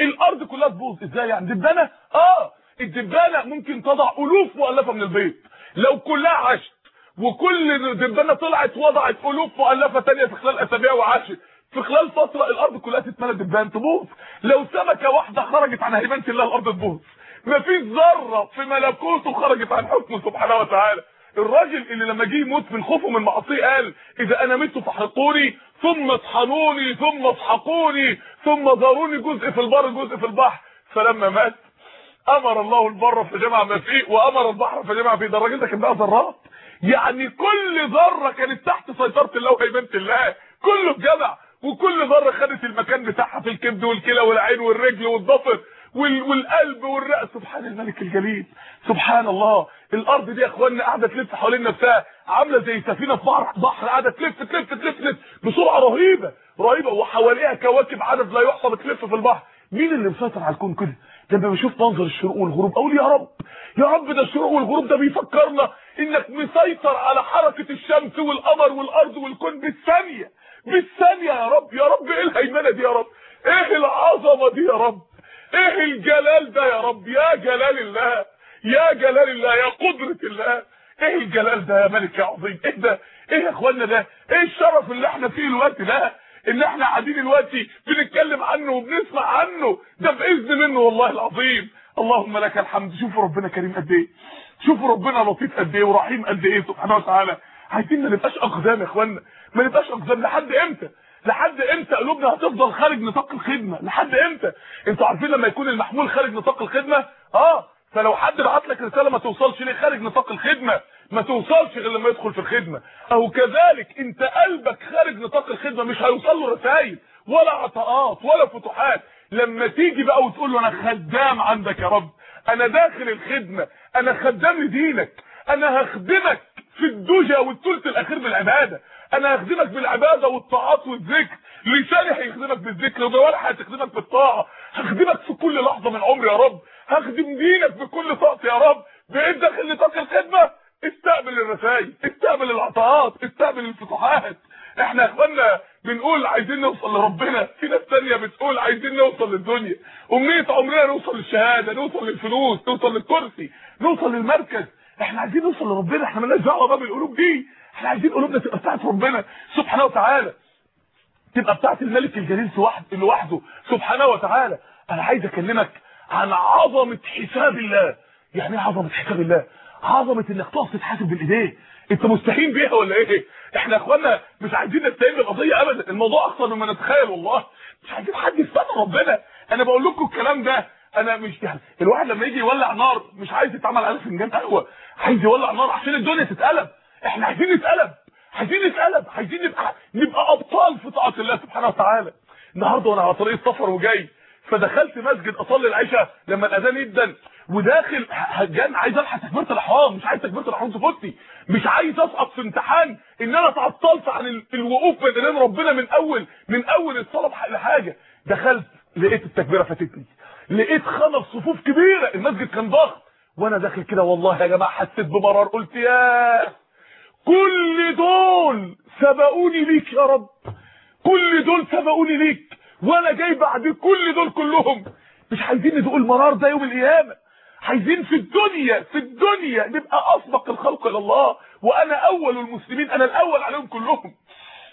[SPEAKER 1] الأرض كلها تبوظ. إزاي يعني؟ دبانة؟ آه. الدبانة ممكن تضع ألوف مؤلفة من البيض لو كلها عاشت وكل دبانه طلعت وضعت ألوف مؤلفة تانية في خلال أسابيع وعاشت في خلال فترة الأرض كلها تتملى دبان تبوظ. لو سمكة واحدة خرجت عن هيمنه الله الأرض تبوظ. مفيش ذرة في ملكوته خرجت عن حكمه سبحانه وتعالى. الراجل اللي لما جه يموت من خوفه من معصيه قال إذا أنا مت فاحرقوني ثم اطحنوني ثم اسحقوني ثم ذروني جزء في البر جزء في البحر. فلما مات أمر الله البر فجمع ما فيه وأمر البحر فجمع فيه. ده الراجل ده كان بقى ذرات. يعني كل ذرة كانت تحت سيطرة الله وهيبة الله. كله اتجمع وكل ذرة خدت المكان بتاعها في الكبد والكلى والعين والرجل والضفر وال- والقلب والرأس. سبحان الملك الجليل. سبحان الله. الأرض دي يا اخوانا قاعدة تلف حوالين نفسها. عاملة زي سفينة في بحر بحر. قاعدة تلف تلف تلف تلف بسرعة رهيبة. رهيبة. وحواليها كواكب عدد لا يحصى بتلف في البحر. مين اللي مسيطر على الكون كده لما بشوف منظر الشروق والغروب. أقول يا رب يا رب ده الشروق والغروب ده بيفكرنا إنك مسيطر على حركة الشمس والقمر والأرض والكون بالثانية. بالثانية يا رب يا رب إيه الهيمنة دي يا رب؟ إيه العظمة دي يا رب؟ إيه الجلال ده يا رب؟ يا جلال الله يا جلال الله يا قدرة الله. إيه الجلال ده يا ملك يا عظيم؟ إيه ده؟ إيه يا اخوانا ده؟ إيه الشرف اللي إحنا فيه الوقت ده؟ إن إحنا قاعدين دلوقتي بنتكلم عنه وبنسمع عنه ده بإذن منه والله العظيم. اللهم لك الحمد. شوفوا ربنا كريم قد إيه. شوفوا ربنا لطيف قد إيه ورحيم قد إيه سبحانه وتعالى. عايزين ما نبقاش أقدام يا اخوانا ما نبقاش أقدام. لحد إمتى؟ لحد إمتى قلوبنا هتفضل خارج نطاق الخدمة؟ لحد إمتى؟ أنتوا عارفين لما يكون المحمول خارج نطاق الخدمة؟ آه. فلو حد بعت لك رسالة ما توصلش ليه خارج نطاق الخدمة؟ ما توصلش غير لما يدخل في الخدمة. أو كذلك أنت قلبك خارج نطاق الخدمة مش هيوصل له رسائل ولا عطاءات ولا فتوحات. لما تيجي بقى وتقول له أنا خدام عندك يا رب أنا داخل الخدمة أنا خدام لدينك أنا هخدمك في الدجى والثلث الأخير بالعبادة. أنا هخدمك بالعبادة والطاعات والذكر. لساني هيخدمك بالذكر وجوارحي هتخدمك بالطاعة. هخدمك في كل لحظة من عمري يا رب. هخدم دينك بكل طاقتي يا رب. بقيت داخل نطاق الخدمة. استقبل الرسائل استقبل العطاءات استقبل الفتوحات إحنا يا اخوانا بنقول عايزين نوصل لربنا. في ناس تانية بتقول عايزين نوصل للدنيا. امنية عمرنا نوصل للشهادة نوصل للفلوس نوصل للكرسي نوصل للمركز. إحنا عايزين نوصل لربنا. إحنا مالناش دعوة بقى بالقلوب دي. إحنا عايزين قلوبنا تبقى بتاعت ربنا سبحانه وتعالى. تبقى بتاعت الملك الجليل لوحده سبحانه وتعالى. أنا عايز أكلمك عن عظمة حساب الله. يعني إيه عظمة حساب الله؟ عظمة إنك تقف تتحاسب بالإيدين. أنت مستهين بيها ولا إيه؟ إحنا إخوانا مش عايزين نستهين بالقضية ابدا. الموضوع أكثر مما نتخيل والله. مش عايزين حد يستنى ربنا. أنا بقول لكم الكلام ده أنا مش يعني الواحد لما يجي يولع نار مش عايز يتعمل عليه فنجان قهوة. عايز يولع نار عشان الدنيا تتقلب. إحنا عايزين نتقلب. عايزين نتقلب. عايزين نبقى نبقى أبطال في طاعة الله سبحانه وتعالى. النهارده وأنا على طريق السفر وجاي فدخلت مسجد أصلي العشاء لما الأذان يدن وداخل هجان عايز ألحق تكبيرة الاحرام مش عايز تكبيرة الاحرام تفوتني مش عايز أسقط في امتحان. إن أنا تعطلت عن ال- الوقوف بين ربنا من اول من أول الصلاة لحاجة. دخلت لقيت التكبيرة فاتتني. لقيت خمس صفوف كبيرة. المسجد كان ضخم وأنا داخل كده والله يا جماعة حسيت بمرار. قلت ياه! كل دول سبقوني ليك يا رب. كل دول سبقوني ليك. وأنا جاي بعد كل دول كلهم. مش عايزين ندوق المرار ده يوم القيامة. عايزين في الدنيا في الدنيا نبقى اسبق الخلق إلى الله. وأنا أول المسلمين أنا الأول عليهم كلهم.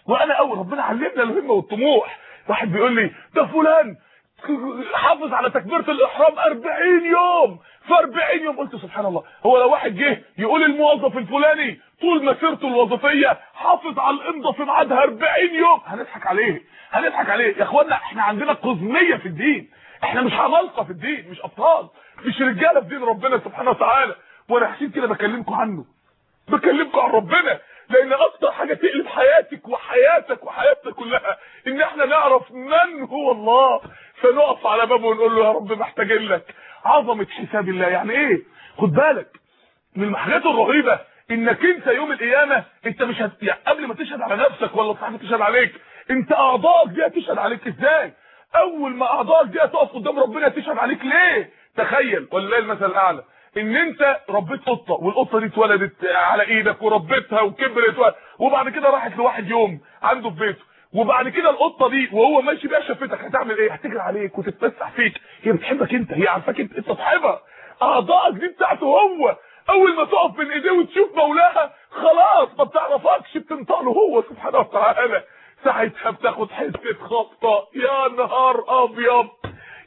[SPEAKER 1] وأنا أول ربنا علمنا الهمة والطموح. واحد بيقول لي ده فلان حافظ على تكبيرة الإحرام 40 يوم. في 40 يوم قلت سبحان الله. هو لو واحد جه يقول الموظف الفلاني طول مسيرته الوظيفية حافظ على الإمضة في ميعادها 40 يوم. هنضحك عليه هنضحك عليه. يا اخوانا إحنا عندنا قزمية في الدين. إحنا مش عمالقه في الدين مش أبطال مش رجالة في دين ربنا سبحانه وتعالى. وأنا عشان كده بكلمكم عنه بكلمكم عن ربنا. لأن أكتر حاجة تقلب حياتك وحياتك وحياتنا كلها إن إحنا نعرف من هو الله. فنقف على بابه ونقول له يا رب محتاجين لك عظمة حساب الله يعني إيه؟ خد بالك من الحاجات الرهيبة إنك أنت يوم القيامة أنت مش هت... يعني قبل ما تشهد على نفسك ولا صاحبك تشهد عليك أنت أعضائك دي هتشهد عليك إزاي؟ أول ما أعضائك دي هتقف قدام ربنا تشهد عليك ليه؟ تخيل ولله المثل الأعلى إن أنت ربيت قطة والقطة دي اتولدت على إيدك وربيتها وكبرت. وبعد كده راحت لواحد يوم عنده في بيته وبعد كده القطة دي وهو ماشي بيها شفتك هتعمل إيه؟ هتجري عليك وتتفسح فيك هي بتحبك أنت هي عارفاك أنت أنت صاحبها. أعضائك دي بتاعته هو أول ما تقف بين إيديه وتشوف مولاها خلاص ما بتعرفكش بتنطق له هو سبحانه وتعالى ساعتها بتاخد حتة خبطة. يا نهار أبيض!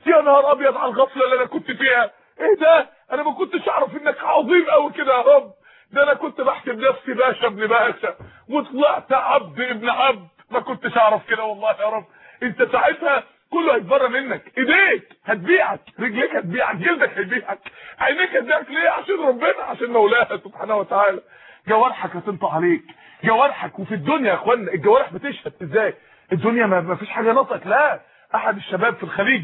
[SPEAKER 1] يا نهار أبيض على الغفلة اللي أنا كنت فيها. إيه ده؟ أنا ما كنتش أعرف إنك عظيم قوي كده يا رب. ده أنا كنت بحسب نفسي باشا ابن باشا. وطلعت عبد ابن عبد. ما كنتش أعرف كده والله يا رب. أنت ساعتها كله هيتبرى منك. إيديك! هتبيعك رجليك هتبيعك جلدك هيبيعك. عينيك هتبيعك ليه؟ عشان ربنا عشان مولاها سبحانه وتعالى. جوارحك هتنطق عليك. جوارحك وفي الدنيا يا اخوانا الجوارح بتشهد. إزاي؟ الدنيا ما فيش حاجة نطقت لا أحد الشباب في الخليج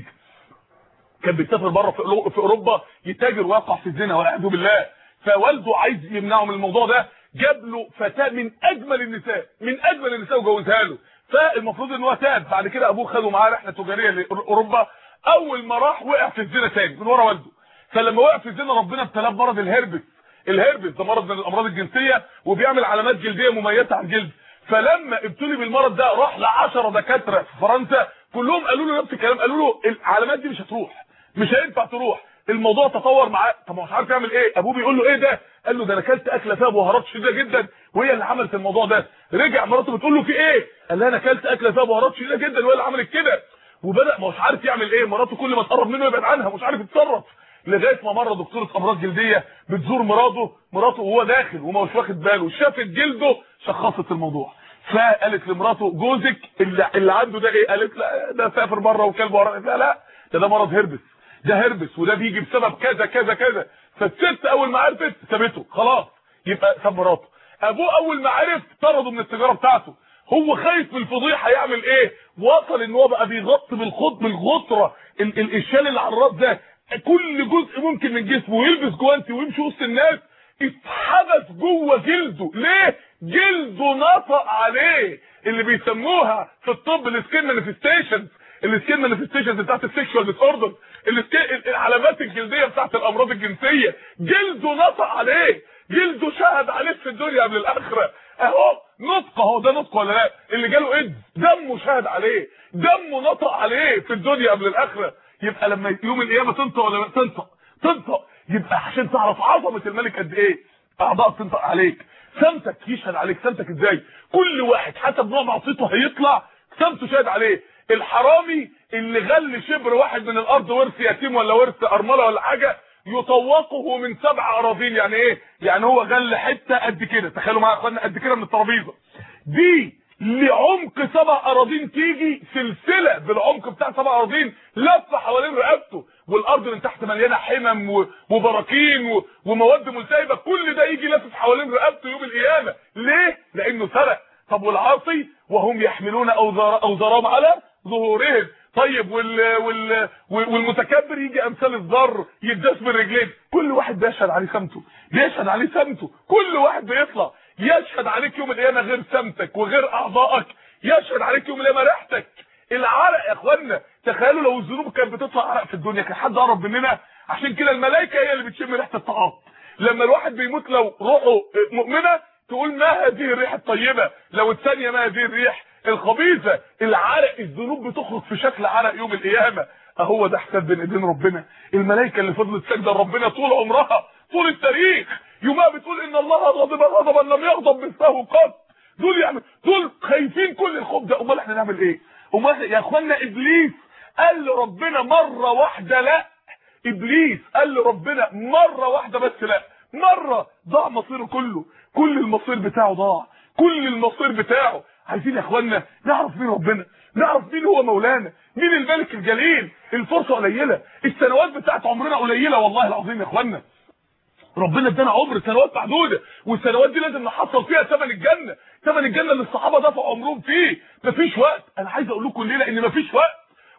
[SPEAKER 1] كان بيسافر بره في أوروبا يتاجر ويقع في الزنا والعياذ بالله. فوالده عايز يمنعه من الموضوع ده. جاب له فتاة من أجمل النساء من أجمل النساء وجوزها له. فالمفروض إن هو تاب بعد كده أبوه خده معاه رحلة تجارية لأوروبا. أول ما راح وقع في الزنا تاني من ورا والده. فلما وقع في الزنا ربنا ابتلاه بمرض الهربس. الهربس ده مرض من الأمراض الجنسية وبيعمل علامات جلدية مميزه على الجلد. فلما ابتلي بالمرض ده راح ل 10 دكاترة في فرنسا. كلهم قالوا له نفس الكلام قالوا له العلامات دي مش هتروح. مش هينفع تروح. الموضوع تطور معاه. طب ما هو مش عارف يعمل إيه. أبوه بيقول له إيه ده؟ قال له ده أنا أكلت أكلة فيها بهارات شديدة جدا وهي اللي عملت الموضوع ده. رجع مراته بتقول له في إيه؟ قال لها أنا أكلت أكلة فيها بهارات شديدة جدا وهي اللي عملت كده. وبدأ مش عارف يعمل إيه مراته كل ما تقرب منه يبعد عنها مش عارف يتصرف. لغاية ما مرة دكتورة أمراض جلدية بتزور مراته مراته وهو داخل وما مش واخد باله شافت جلده شخصت الموضوع. فقالت لمراته جوزك اللي, اللي عنده ده إيه؟ قالت لا ده سافر بره وكلب ورا لا لا ده ده مرض هربس. ده هربس وده بيجي بسبب كذا كذا كذا. فالست أول ما عرفت سابته خلاص. يبقى ساب مراته. أبوه أول ما عرف طرده من التجاره بتاعته. هو خايف من الفضيحة هيعمل إيه؟ وصل إن هو بقى بيغطي بالخط بالغطرة ال- ال- الشال اللي على الرأس ده. كل جزء ممكن من جسمه ويلبس جوانتي ويمشي وسط الناس. اتحبس جوه جلده. ليه؟ جلده نطق عليه. اللي بيسموها في الطب ال skin manifestations. ال skin manifestations بتاعت ال sexual disorder العلامات الجلدية بتاعت الأمراض الجنسية. جلده نطق عليه. جلده شهد عليه في الدنيا قبل الآخرة. اهو نطق اهو ده نطق ولا لا؟ اللي جاله ايدز دمه شهد عليه دمه نطق عليه في الدنيا قبل الآخرة. يبقى لما يوم القيامة تنطق ولا لا تنطق؟ تنطق. يبقى عشان تعرف عظمة الملك قد إيه؟ اعضائك تنطق عليك. سمتك يشهد عليك. سمتك إزاي؟ كل واحد حسب نوع معصيته هيطلع سمته شاهد عليه. الحرامي اللي غل شبر واحد من الأرض ورث يتيم ولا ورث أرملة ولا حاجة يطوقه من سبع أراضين يعني إيه؟ يعني هو غل حتة قد كده. تخيلوا معايا يا أخوانا قد كده من الترابيزة. دي لعمق سبع أراضين تيجي سلسلة بالعمق بتاع سبع أراضين لفة حوالين رقبته. والأرض من تحت مليانة حمم وبراكين ومواد ملتهبة. كل ده يجي لافف حوالين رقبته يوم القيامة. ليه؟ لأنه سرق. طب والعاصي؟ وهم يحملون اوزار أوزارهم على ظهورهم. طيب وال وال والمتكبر يجي أمثال الذر يداس بالرجلين كل واحد بيشهد عليه سمته بيشهد عليه سمته. كل واحد بيطلع يشهد عليك يوم القيامة غير سمتك وغير أعضائك يشهد عليك يوم القيامة ريحتك. العرق يا إخوانا تخيلوا لو الذنوب كانت بتطلع عرق في الدنيا كان حد قرب مننا؟ عشان كده الملائكة هي اللي بتشم ريحة الطعام. لما الواحد بيموت لو روحه مؤمنة تقول ما هذه الريحه الطيبة؟ لو الثانية ما هذه الريح؟ الخبيثة العرق الذنوب بتخرج في شكل عرق يوم القيامة. أهو ده حساب بين إيدين ربنا. الملائكة اللي فضلت ساجدة لربنا طول عمرها طول التاريخ. يومها بتقول إن الله غضب غضبا لم يغضب مثله قط. دول يعني دول خايفين كل الخوف ده. أمال إحنا نعمل إيه؟ أمال يا اخوانا إبليس قال لربنا مرة واحدة لا. إبليس قال لربنا مرة واحدة بس لا. مرة. ضاع مصيره كله. كل المصير بتاعه ضاع. كل المصير بتاعه عايزين يا اخوانا نعرف مين ربنا نعرف مين هو مولانا مين الملك الجليل الفرصة قليلة السنوات بتاعت عمرنا قليلة والله العظيم يا اخوانا ربنا ادانا عمر سنوات محدودة والسنوات دي لازم نحصل فيها ثمن الجنة ثمن الجنة اللي الصحابة دفعوا عمرهم فيه. مفيش وقت. أنا عايز أقول لكم الليلة ان مفيش وقت.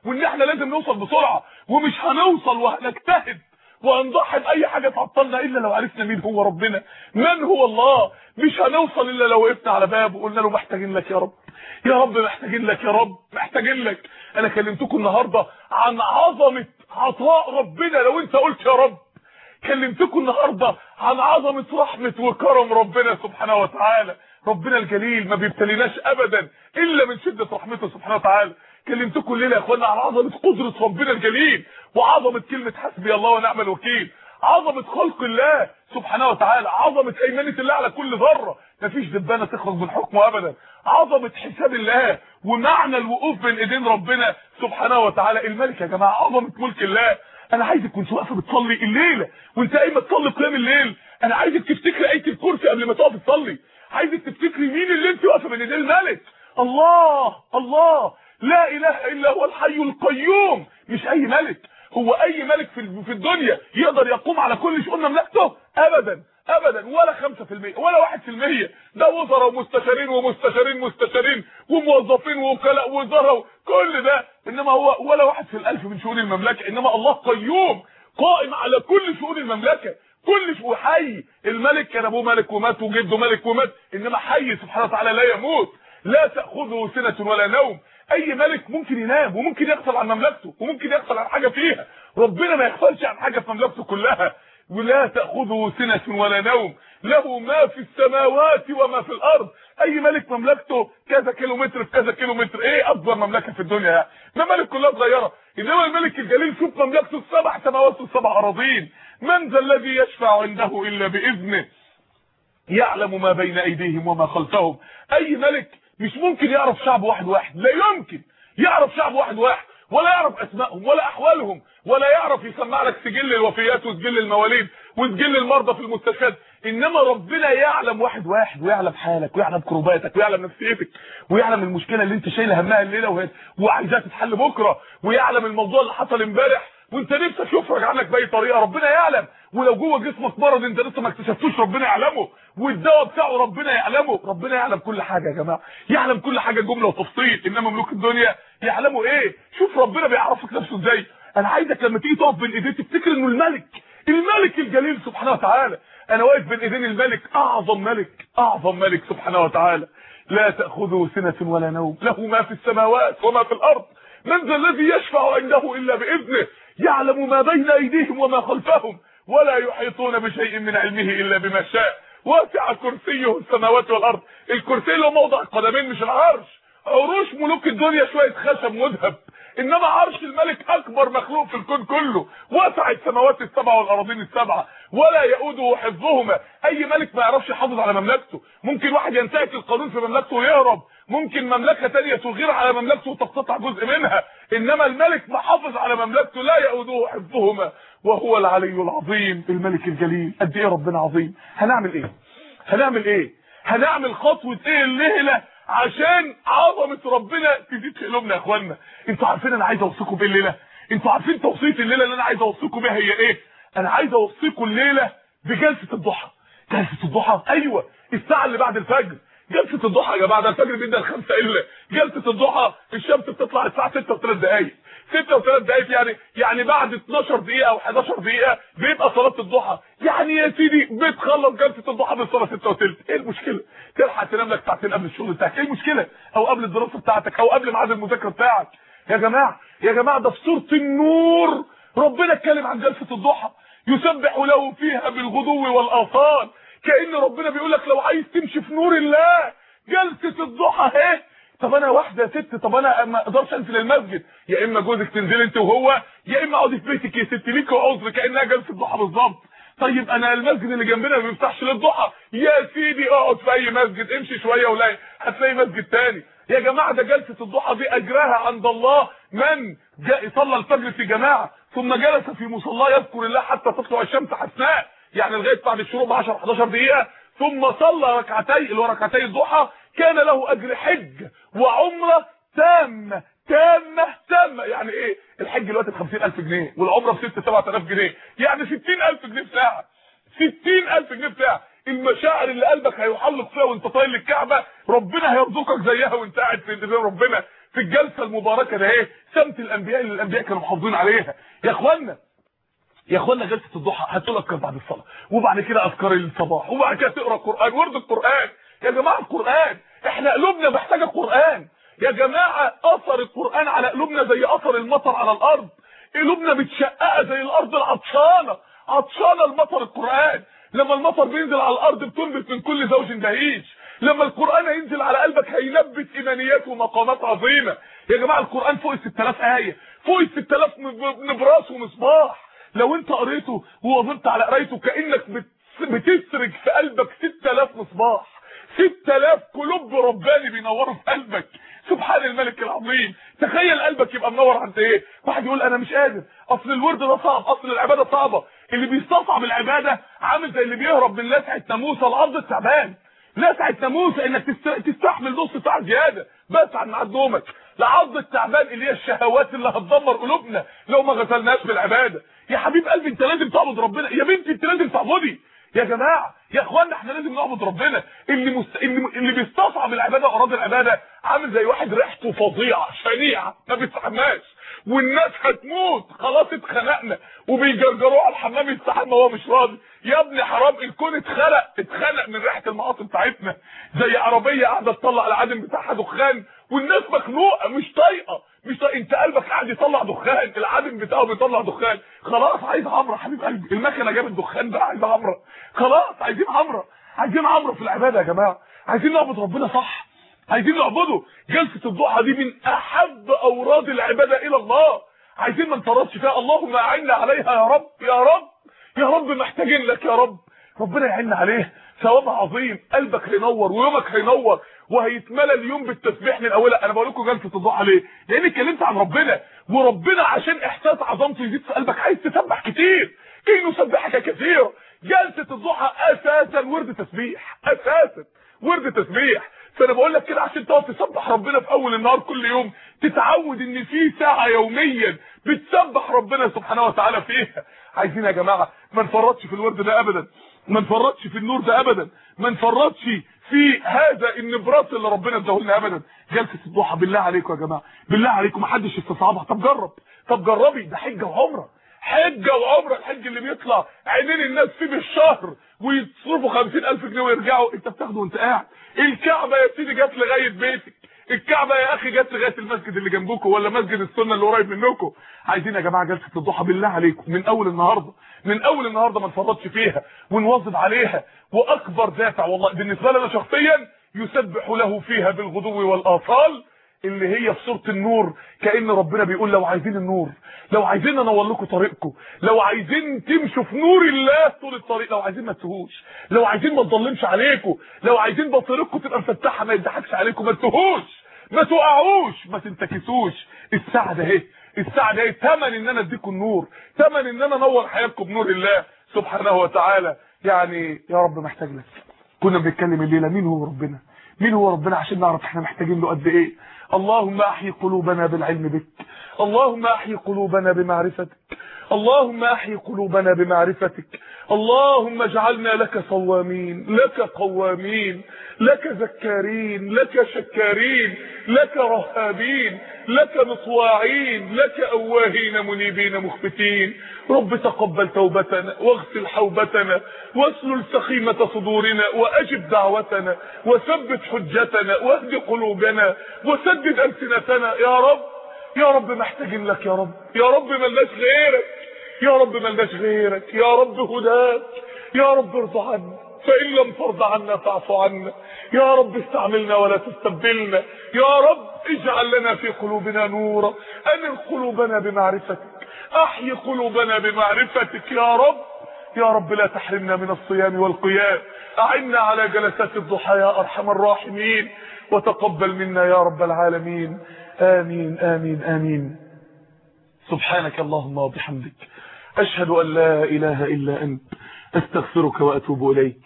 [SPEAKER 1] وإن إحنا لازم نوصل بسرعة ومش هنوصل وهنجتهد. وهنضحي بأي حاجة تعطلنا إلا لو عرفنا مين هو ربنا. من هو الله؟ مش هنوصل إلا لو وقفنا على بابه وقلنا له محتاجين لك يا رب. يا رب محتاجين لك يا رب محتاجين لك. أنا كلمتكم النهارده عن عظمة عطاء ربنا. لو أنت قلت يا رب كلمتكم النهارده عن عظمة رحمة وكرم ربنا سبحانه وتعالى. ربنا الجليل ما بيبتليناش ابدا إلا من شدة رحمته سبحانه وتعالى. كلمتكم الليلة يا اخوانا عن عظمة قدرة ربنا الجليل وعظمة كلمة حسبي الله ونعم الوكيل. عظمة خلق الله سبحانه وتعالى عظمة هيمنه الله على كل ذرة. مفيش دبانه تخرج من حكمه ابدا. عظمة حساب الله ومعنى الوقوف بين إيدين ربنا سبحانه وتعالى. الملك يا جماعة عظمة ملك الله. أنا عايزك كنت واقفة بتصلي الليلة وأنت قايمة تصلي قيام الليل. أنا عايزك تفتكري إيه الكرسي قبل ما تقف تصلي. عايزك تفتكري مين اللي أنت واقفة بين ايدين الملك؟ الله! الله! لا إله إلا هو الحي القيوم. مش أي ملك. هو أي ملك في في الدنيا يقدر يقوم على كل شؤون مملكته ابدا ابدا. ولا 5% ولا 1% ده وزراء ومستشارين ومستشارين مستشارين وموظفين ووكلاء وزراء كل ده. إنما هو ولا واحد في الألف من شؤون المملكة. إنما الله قيوم قائم على كل شؤون المملكة. كل شيء. حي الملك كان أبوه ملك ومات وجده ملك ومات. إنما حي سبحانه وتعالى لا يموت. لا تأخذه سنة ولا نوم. أي ملك ممكن ينام وممكن يغفل عن مملكته وممكن يغفل عن حاجة فيها. ربنا ما يغفلش عن حاجة في مملكته كلها. ولا تأخذه سنة ولا نوم. له ما في السماوات وما في الأرض. أي ملك مملكته كذا كيلو متر في كذا كيلو متر إيه أكبر مملكة في الدنيا؟ يعني ممالك كلها صغيرة. إنما الملك الجليل شوف مملكته السبع سماوات والسبع أراضين. من ذا الذي يشفع عنده إلا بإذنه؟ يعلم ما بين أيديهم وما خلفهم. أي ملك مش ممكن يعرف شعب واحد واحد. لا يمكن يعرف شعب واحد واحد ولا يعرف أسمائهم ولا أحوالهم ولا يعرف يسمع لك سجل الوفيات وسجل المواليد وسجل المرضى في المستشفيات. إنما ربنا يعلم واحد واحد ويعلم حالك ويعلم كروباتك ويعلم نفسيتك ويعلم المشكلة اللي أنت شايله همها الليلة وعايزاها تتحل بكرة ويعلم الموضوع اللي حصل امبارح وانت نفسك يفرج عنك بأي طريقة ربنا يعلم. ولو جوه جسمك مرض انت لسه ما اكتشفتوش ربنا يعلمه. والدواء بتاعه ربنا يعلمه. ربنا يعلم كل حاجة يا جماعة. يعلم كل حاجة جملة وتفصيل. إنما ملوك الدنيا يعلموا إيه؟ شوف ربنا بيعرفك نفسه إزاي. أنا عايزك لما تيجي تقف بين ايديه تفتكر إنه الملك. الملك الجليل سبحانه وتعالى. أنا واقف بين إيدين الملك. أعظم ملك. أعظم ملك سبحانه وتعالى. لا تاخذه سنة ولا نوم. له ما في السماوات وما في الأرض. من ذا الذي يشفع عنده إلا بإذنه. يعلم ما بين أيديهم وما خلفهم ولا يحيطون بشيء من علمه إلا بما شاء. واسع كرسيه السماوات والأرض. الكرسي هو موضع القدمين مش العرش عروش ملوك الدنيا شوية خشب مذهب. إنما عرش الملك أكبر مخلوق في الكون كله. وسع السماوات السبع والارضين السبعه ولا يؤوده حفظهما. أي ملك ما يعرفش يحافظ على مملكته. ممكن واحد ينتهك القانون في مملكته ويهرب. ممكن مملكة ثانية تغير على مملكته وتقتطع جزء منها إنما الملك محافظ على مملكته لا يؤوده حفظهما وهو العلي العظيم الملك الجليل. قد إيه ربنا عظيم؟ هنعمل إيه؟ هنعمل إيه؟ هنعمل خطوة إيه الليلة عشان عظمة ربنا تزيد في قلوبنا يا اخوانا أنتوا عارفين أنا عايز أوصيكم بايه الليلة؟ أنتوا عارفين توصية الليلة اللي أنا عايز أوصيكم بيها هي إيه؟ أنا عايز أوصيكم الليلة بجلسة الضحى. جلسة الضحى؟ أيوه الساعة اللي بعد الفجر. جلسة الضحى يا جماعة ده الفجر بيبدا الخمسة إلا. جلسة الضحى الشمس بتطلع الساعة 6 و3 دقائق 6 و3 دقائق يعني يعني بعد 12 دقيقة أو 11 دقيقة بيبقى صلاة الضحى. يعني يا سيدي بتخلص جلسة الضحى بالصلاه 6 وثلث. إيه المشكلة؟ تلحق تنام لك ساعتين قبل الشغل بتاعك. إيه المشكلة؟ أو قبل الدراسة بتاعتك أو قبل ميعاد المذاكرة بتاعك. يا جماعة يا جماعة ده في سورة النور ربنا اتكلم عن جلسة الضحى. يسبح له فيها بالغدو والآصال. كأن ربنا بيقول لك لو عايز تمشي في نور الله جلسة الضحى اهي. طب أنا واحدة ست طب أنا ما أقدرش أنزل المسجد. يا إما جوزك تنزل أنت وهو يا إما اقعدي في بيتك يا ست ليك عذر كانها جلسة ضحى بالظبط. طيب أنا المسجد اللي جنبنا ما بيفتحش للضحى. يا سيدي اقعد في أي مسجد امشي شوية ولا هتلاقي مسجد تاني. يا جماعة ده جلسة الضحى دي أجرها عند الله. من جاء صلى الفجر في جماعة ثم جلس في مصلاه يذكر الله حتى تطلع الشمس حسناء. يعني لغاية بعد الشروق ب 10 11 دقيقة ثم صلى ركعتي ركعتي الضحى كان له أجر حج وعمرة تامة تامة تامة. يعني إيه؟ الحج دلوقتي ب 50000 جنيه والعمرة ب 6 7000 جنيه. يعني 60000 جنيه في ساعة. 60000 جنيه في ساعة. المشاعر اللي قلبك هيحلق فيها وانت طاير للكعبة ربنا هيرزقك زيها وانت قاعد في ربنا. في الجلسة المباركة ده إيه؟ سمت الأنبياء اللي الأنبياء كانوا محافظين عليها. يا اخوانا يا أخوانا جلسة الضحى هتقول اذكار بعد الصلاة. وبعد كده أذكار الصباح وبعد كده تقرأ قرآن ورد القرآن. يا جماعة القرآن إحنا قلوبنا محتاجة قرآن. يا جماعة أثر القرآن على قلوبنا زي أثر المطر على الأرض. قلوبنا متشققة زي الأرض العطشانة. عطشانة المطر القرآن. لما المطر بينزل على الأرض بتنبت من كل زوج بهيج لما القرآن هينزل على قلبك هينبت ايمانيات ومقامات عظيمة. يا جماعة القرآن فوق ال 6000 آية. فوق ال 6000 نبراس ومصباح لو انت قريته ووظبت على قرايته كأنك بتسرج في قلبك 6000 مصباح. 6000 قلوب رباني بينوروا في قلبك. سبحان الملك العظيم. تخيل قلبك يبقى منور عند إيه؟ واحد يقول أنا مش قادر. أصل الورد ده صعب. أصل العبادة صعبة. اللي بيستصعب العبادة عامل زي اللي بيهرب من لسعه ناموسه الأرض التعبان لسعه ناموسه إنك تستحمل نص ساعة زيادة. بس عن ميعاد نومك. لعض التعبان اللي هي الشهوات اللي هتدمر قلوبنا لو ما غسلناش بالعباده يا حبيب قلبي انت لازم تعبد ربنا. يا بنتي انت لازم تعبدي. يا جماعة يا اخوانا إحنا لازم نعبد ربنا. اللي مست... اللي, اللي بيستصعب العبادة واراضي العبادة عامل زي واحد ريحته فظيعة شنيعة ما بيستحماش والناس هتموت. خلاص اتخنقنا. وبيجرجروه على الحمام يستحمى وهو مش راضي. يا ابني حرام الكون اتخلق اتخنق من ريحة المعاصي بتاعتنا. زي عربية قاعدة تطلع العادم بتاعها دخان والناس مخنوقة مش طايقة. مش انت قلبك قاعد يطلع دخان العادم بتاعه بيطلع دخان. خلاص عايز عمرة. حبيب قلبي المكنة جابت دخان بقى عايز عمرة. خلاص عايزين عمرة. عايزين عمرة في العبادة يا جماعة. عايزين نعبد ربنا صح. عايزين نعبده. جلسة الضحى دي من أحب أوراد العبادة إلى الله. عايزين ما نفرطش فيها. اللهم أعنا عليها يا رب يا رب. يا رب محتاجين لك يا رب. ربنا يعيننا عليه. ثواب عظيم قلبك هينور ويومك هينور وهيتملى اليوم بالتسبيح من اولها أنا بقول لكم جلسه الضحى ليه لأن اتكلمت عن ربنا وربنا عشان إحساس عظمته يزيد في قلبك عايز تسبح كتير. كي نسبحك كثيرا جلسة الضحى أساسا ورد تسبيح أساسا ورد تسبيح. فأنا بقول لك كده عشان تقعد تسبح ربنا في أول النهار كل يوم تتعود إن في ساعة يوميا بتسبح ربنا سبحانه وتعالى فيها. عايزين يا جماعة ما نفرطش في الورد ده ابدا. ما نفرطش في النور ده ابدا. ما نفرطش في هذا النبراس اللي ربنا اداه لنا ابدا. جلسة الضحى بالله عليكم يا جماعة. بالله عليكم ما حدش يستصعبها. طب جرب. طب جربي. ده حجة وعمرة. حجة وعمرة. الحج اللي بيطلع عينين الناس فيه بالشهر ويصرفوا 50000 جنيه ويرجعوا. انت بتاخده وانت قاعد. الكعبة يا سيدي جت لغاية بيتك. الكعبة يا أخي جت لغاية المسجد اللي جنبكم ولا مسجد السنة اللي قريب منكم؟ عايزين يا جماعة جلسة الضحى بالله عليكم من أول النهارده من أول النهارده ما نفرطش فيها ونواظب عليها. وأكبر دافع والله بالنسبة لنا شخصيا يسبح له فيها بالغدو والآصال اللي هي في سورة النور كأن ربنا بيقول لو عايزين النور لو عايزين انور لكم طريقكم لو عايزين تمشوا في نور الله طول الطريق لو عايزين ما تتوهوش لو عايزين ما تضلمش عليكم لو عايزين بصيرتكم تبقى مفتحة ما يضحكش عليكم ما تتوهوش ما تقعوش ما تنتكسوش. السعده اهي السعده اهي. ثمن ان أنا اديكم النور ثمن ان أنا انور حياتكم بنور الله سبحانه وتعالى. يعني يا رب محتاج لك. كنا بنتكلم الليلة مين هو ربنا؟ مين هو ربنا؟ عشان نعرف إحنا محتاجين له قد إيه. اللهم احيي قلوبنا بالعلم بك. اللهم احيي قلوبنا بمعرفتك. اللهم احيي قلوبنا بمعرفتك. اللهم اجعلنا لك صوامين لك قوامين لك ذكارين لك شكارين لك رهابين لك مطواعين لك أواهين منيبين مخبتين. رب تقبل توبتنا واغسل حوبتنا واسلل سخيمة صدورنا وأجب دعوتنا وثبت حجتنا واهد قلوبنا وسدد ألسنتنا. يا رب يا رب محتاجين لك يا رب. يا رب ملناش غيرك. يا رب ملناش غيرك يا رب هداك يا رب ارضى عنا فإن لم ترضى عنا فاعف عنا. يا رب استعملنا ولا تستبدلنا. يا رب اجعل لنا في قلوبنا نورا. أنر قلوبنا بمعرفتك. أحيي قلوبنا بمعرفتك يا رب. يا رب لا تحرمنا من الصيام والقيام. أعنا على جلسات الضحى يا أرحم الراحمين. وتقبل منا يا رب العالمين. آمين آمين آمين. سبحانك اللهم وبحمدك. أشهد أن لا إله إلا أنت أستغفرك وأتوب إليك.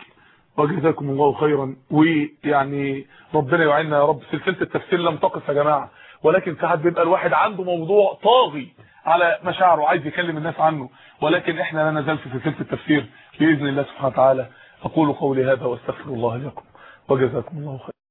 [SPEAKER 1] وجزاكم الله خيرا. ويعني ربنا يعيننا يا رب. سلسلة التفسير لم تقف يا جماعة. ولكن ساعات بيبقى الواحد عنده موضوع طاغي على مشاعره عايز يكلم الناس عنه. ولكن إحنا لا نزال في سلسلة التفسير بإذن الله سبحانه وتعالى. أقول قولي هذا وأستغفر الله لكم. وجزاكم الله خيرا.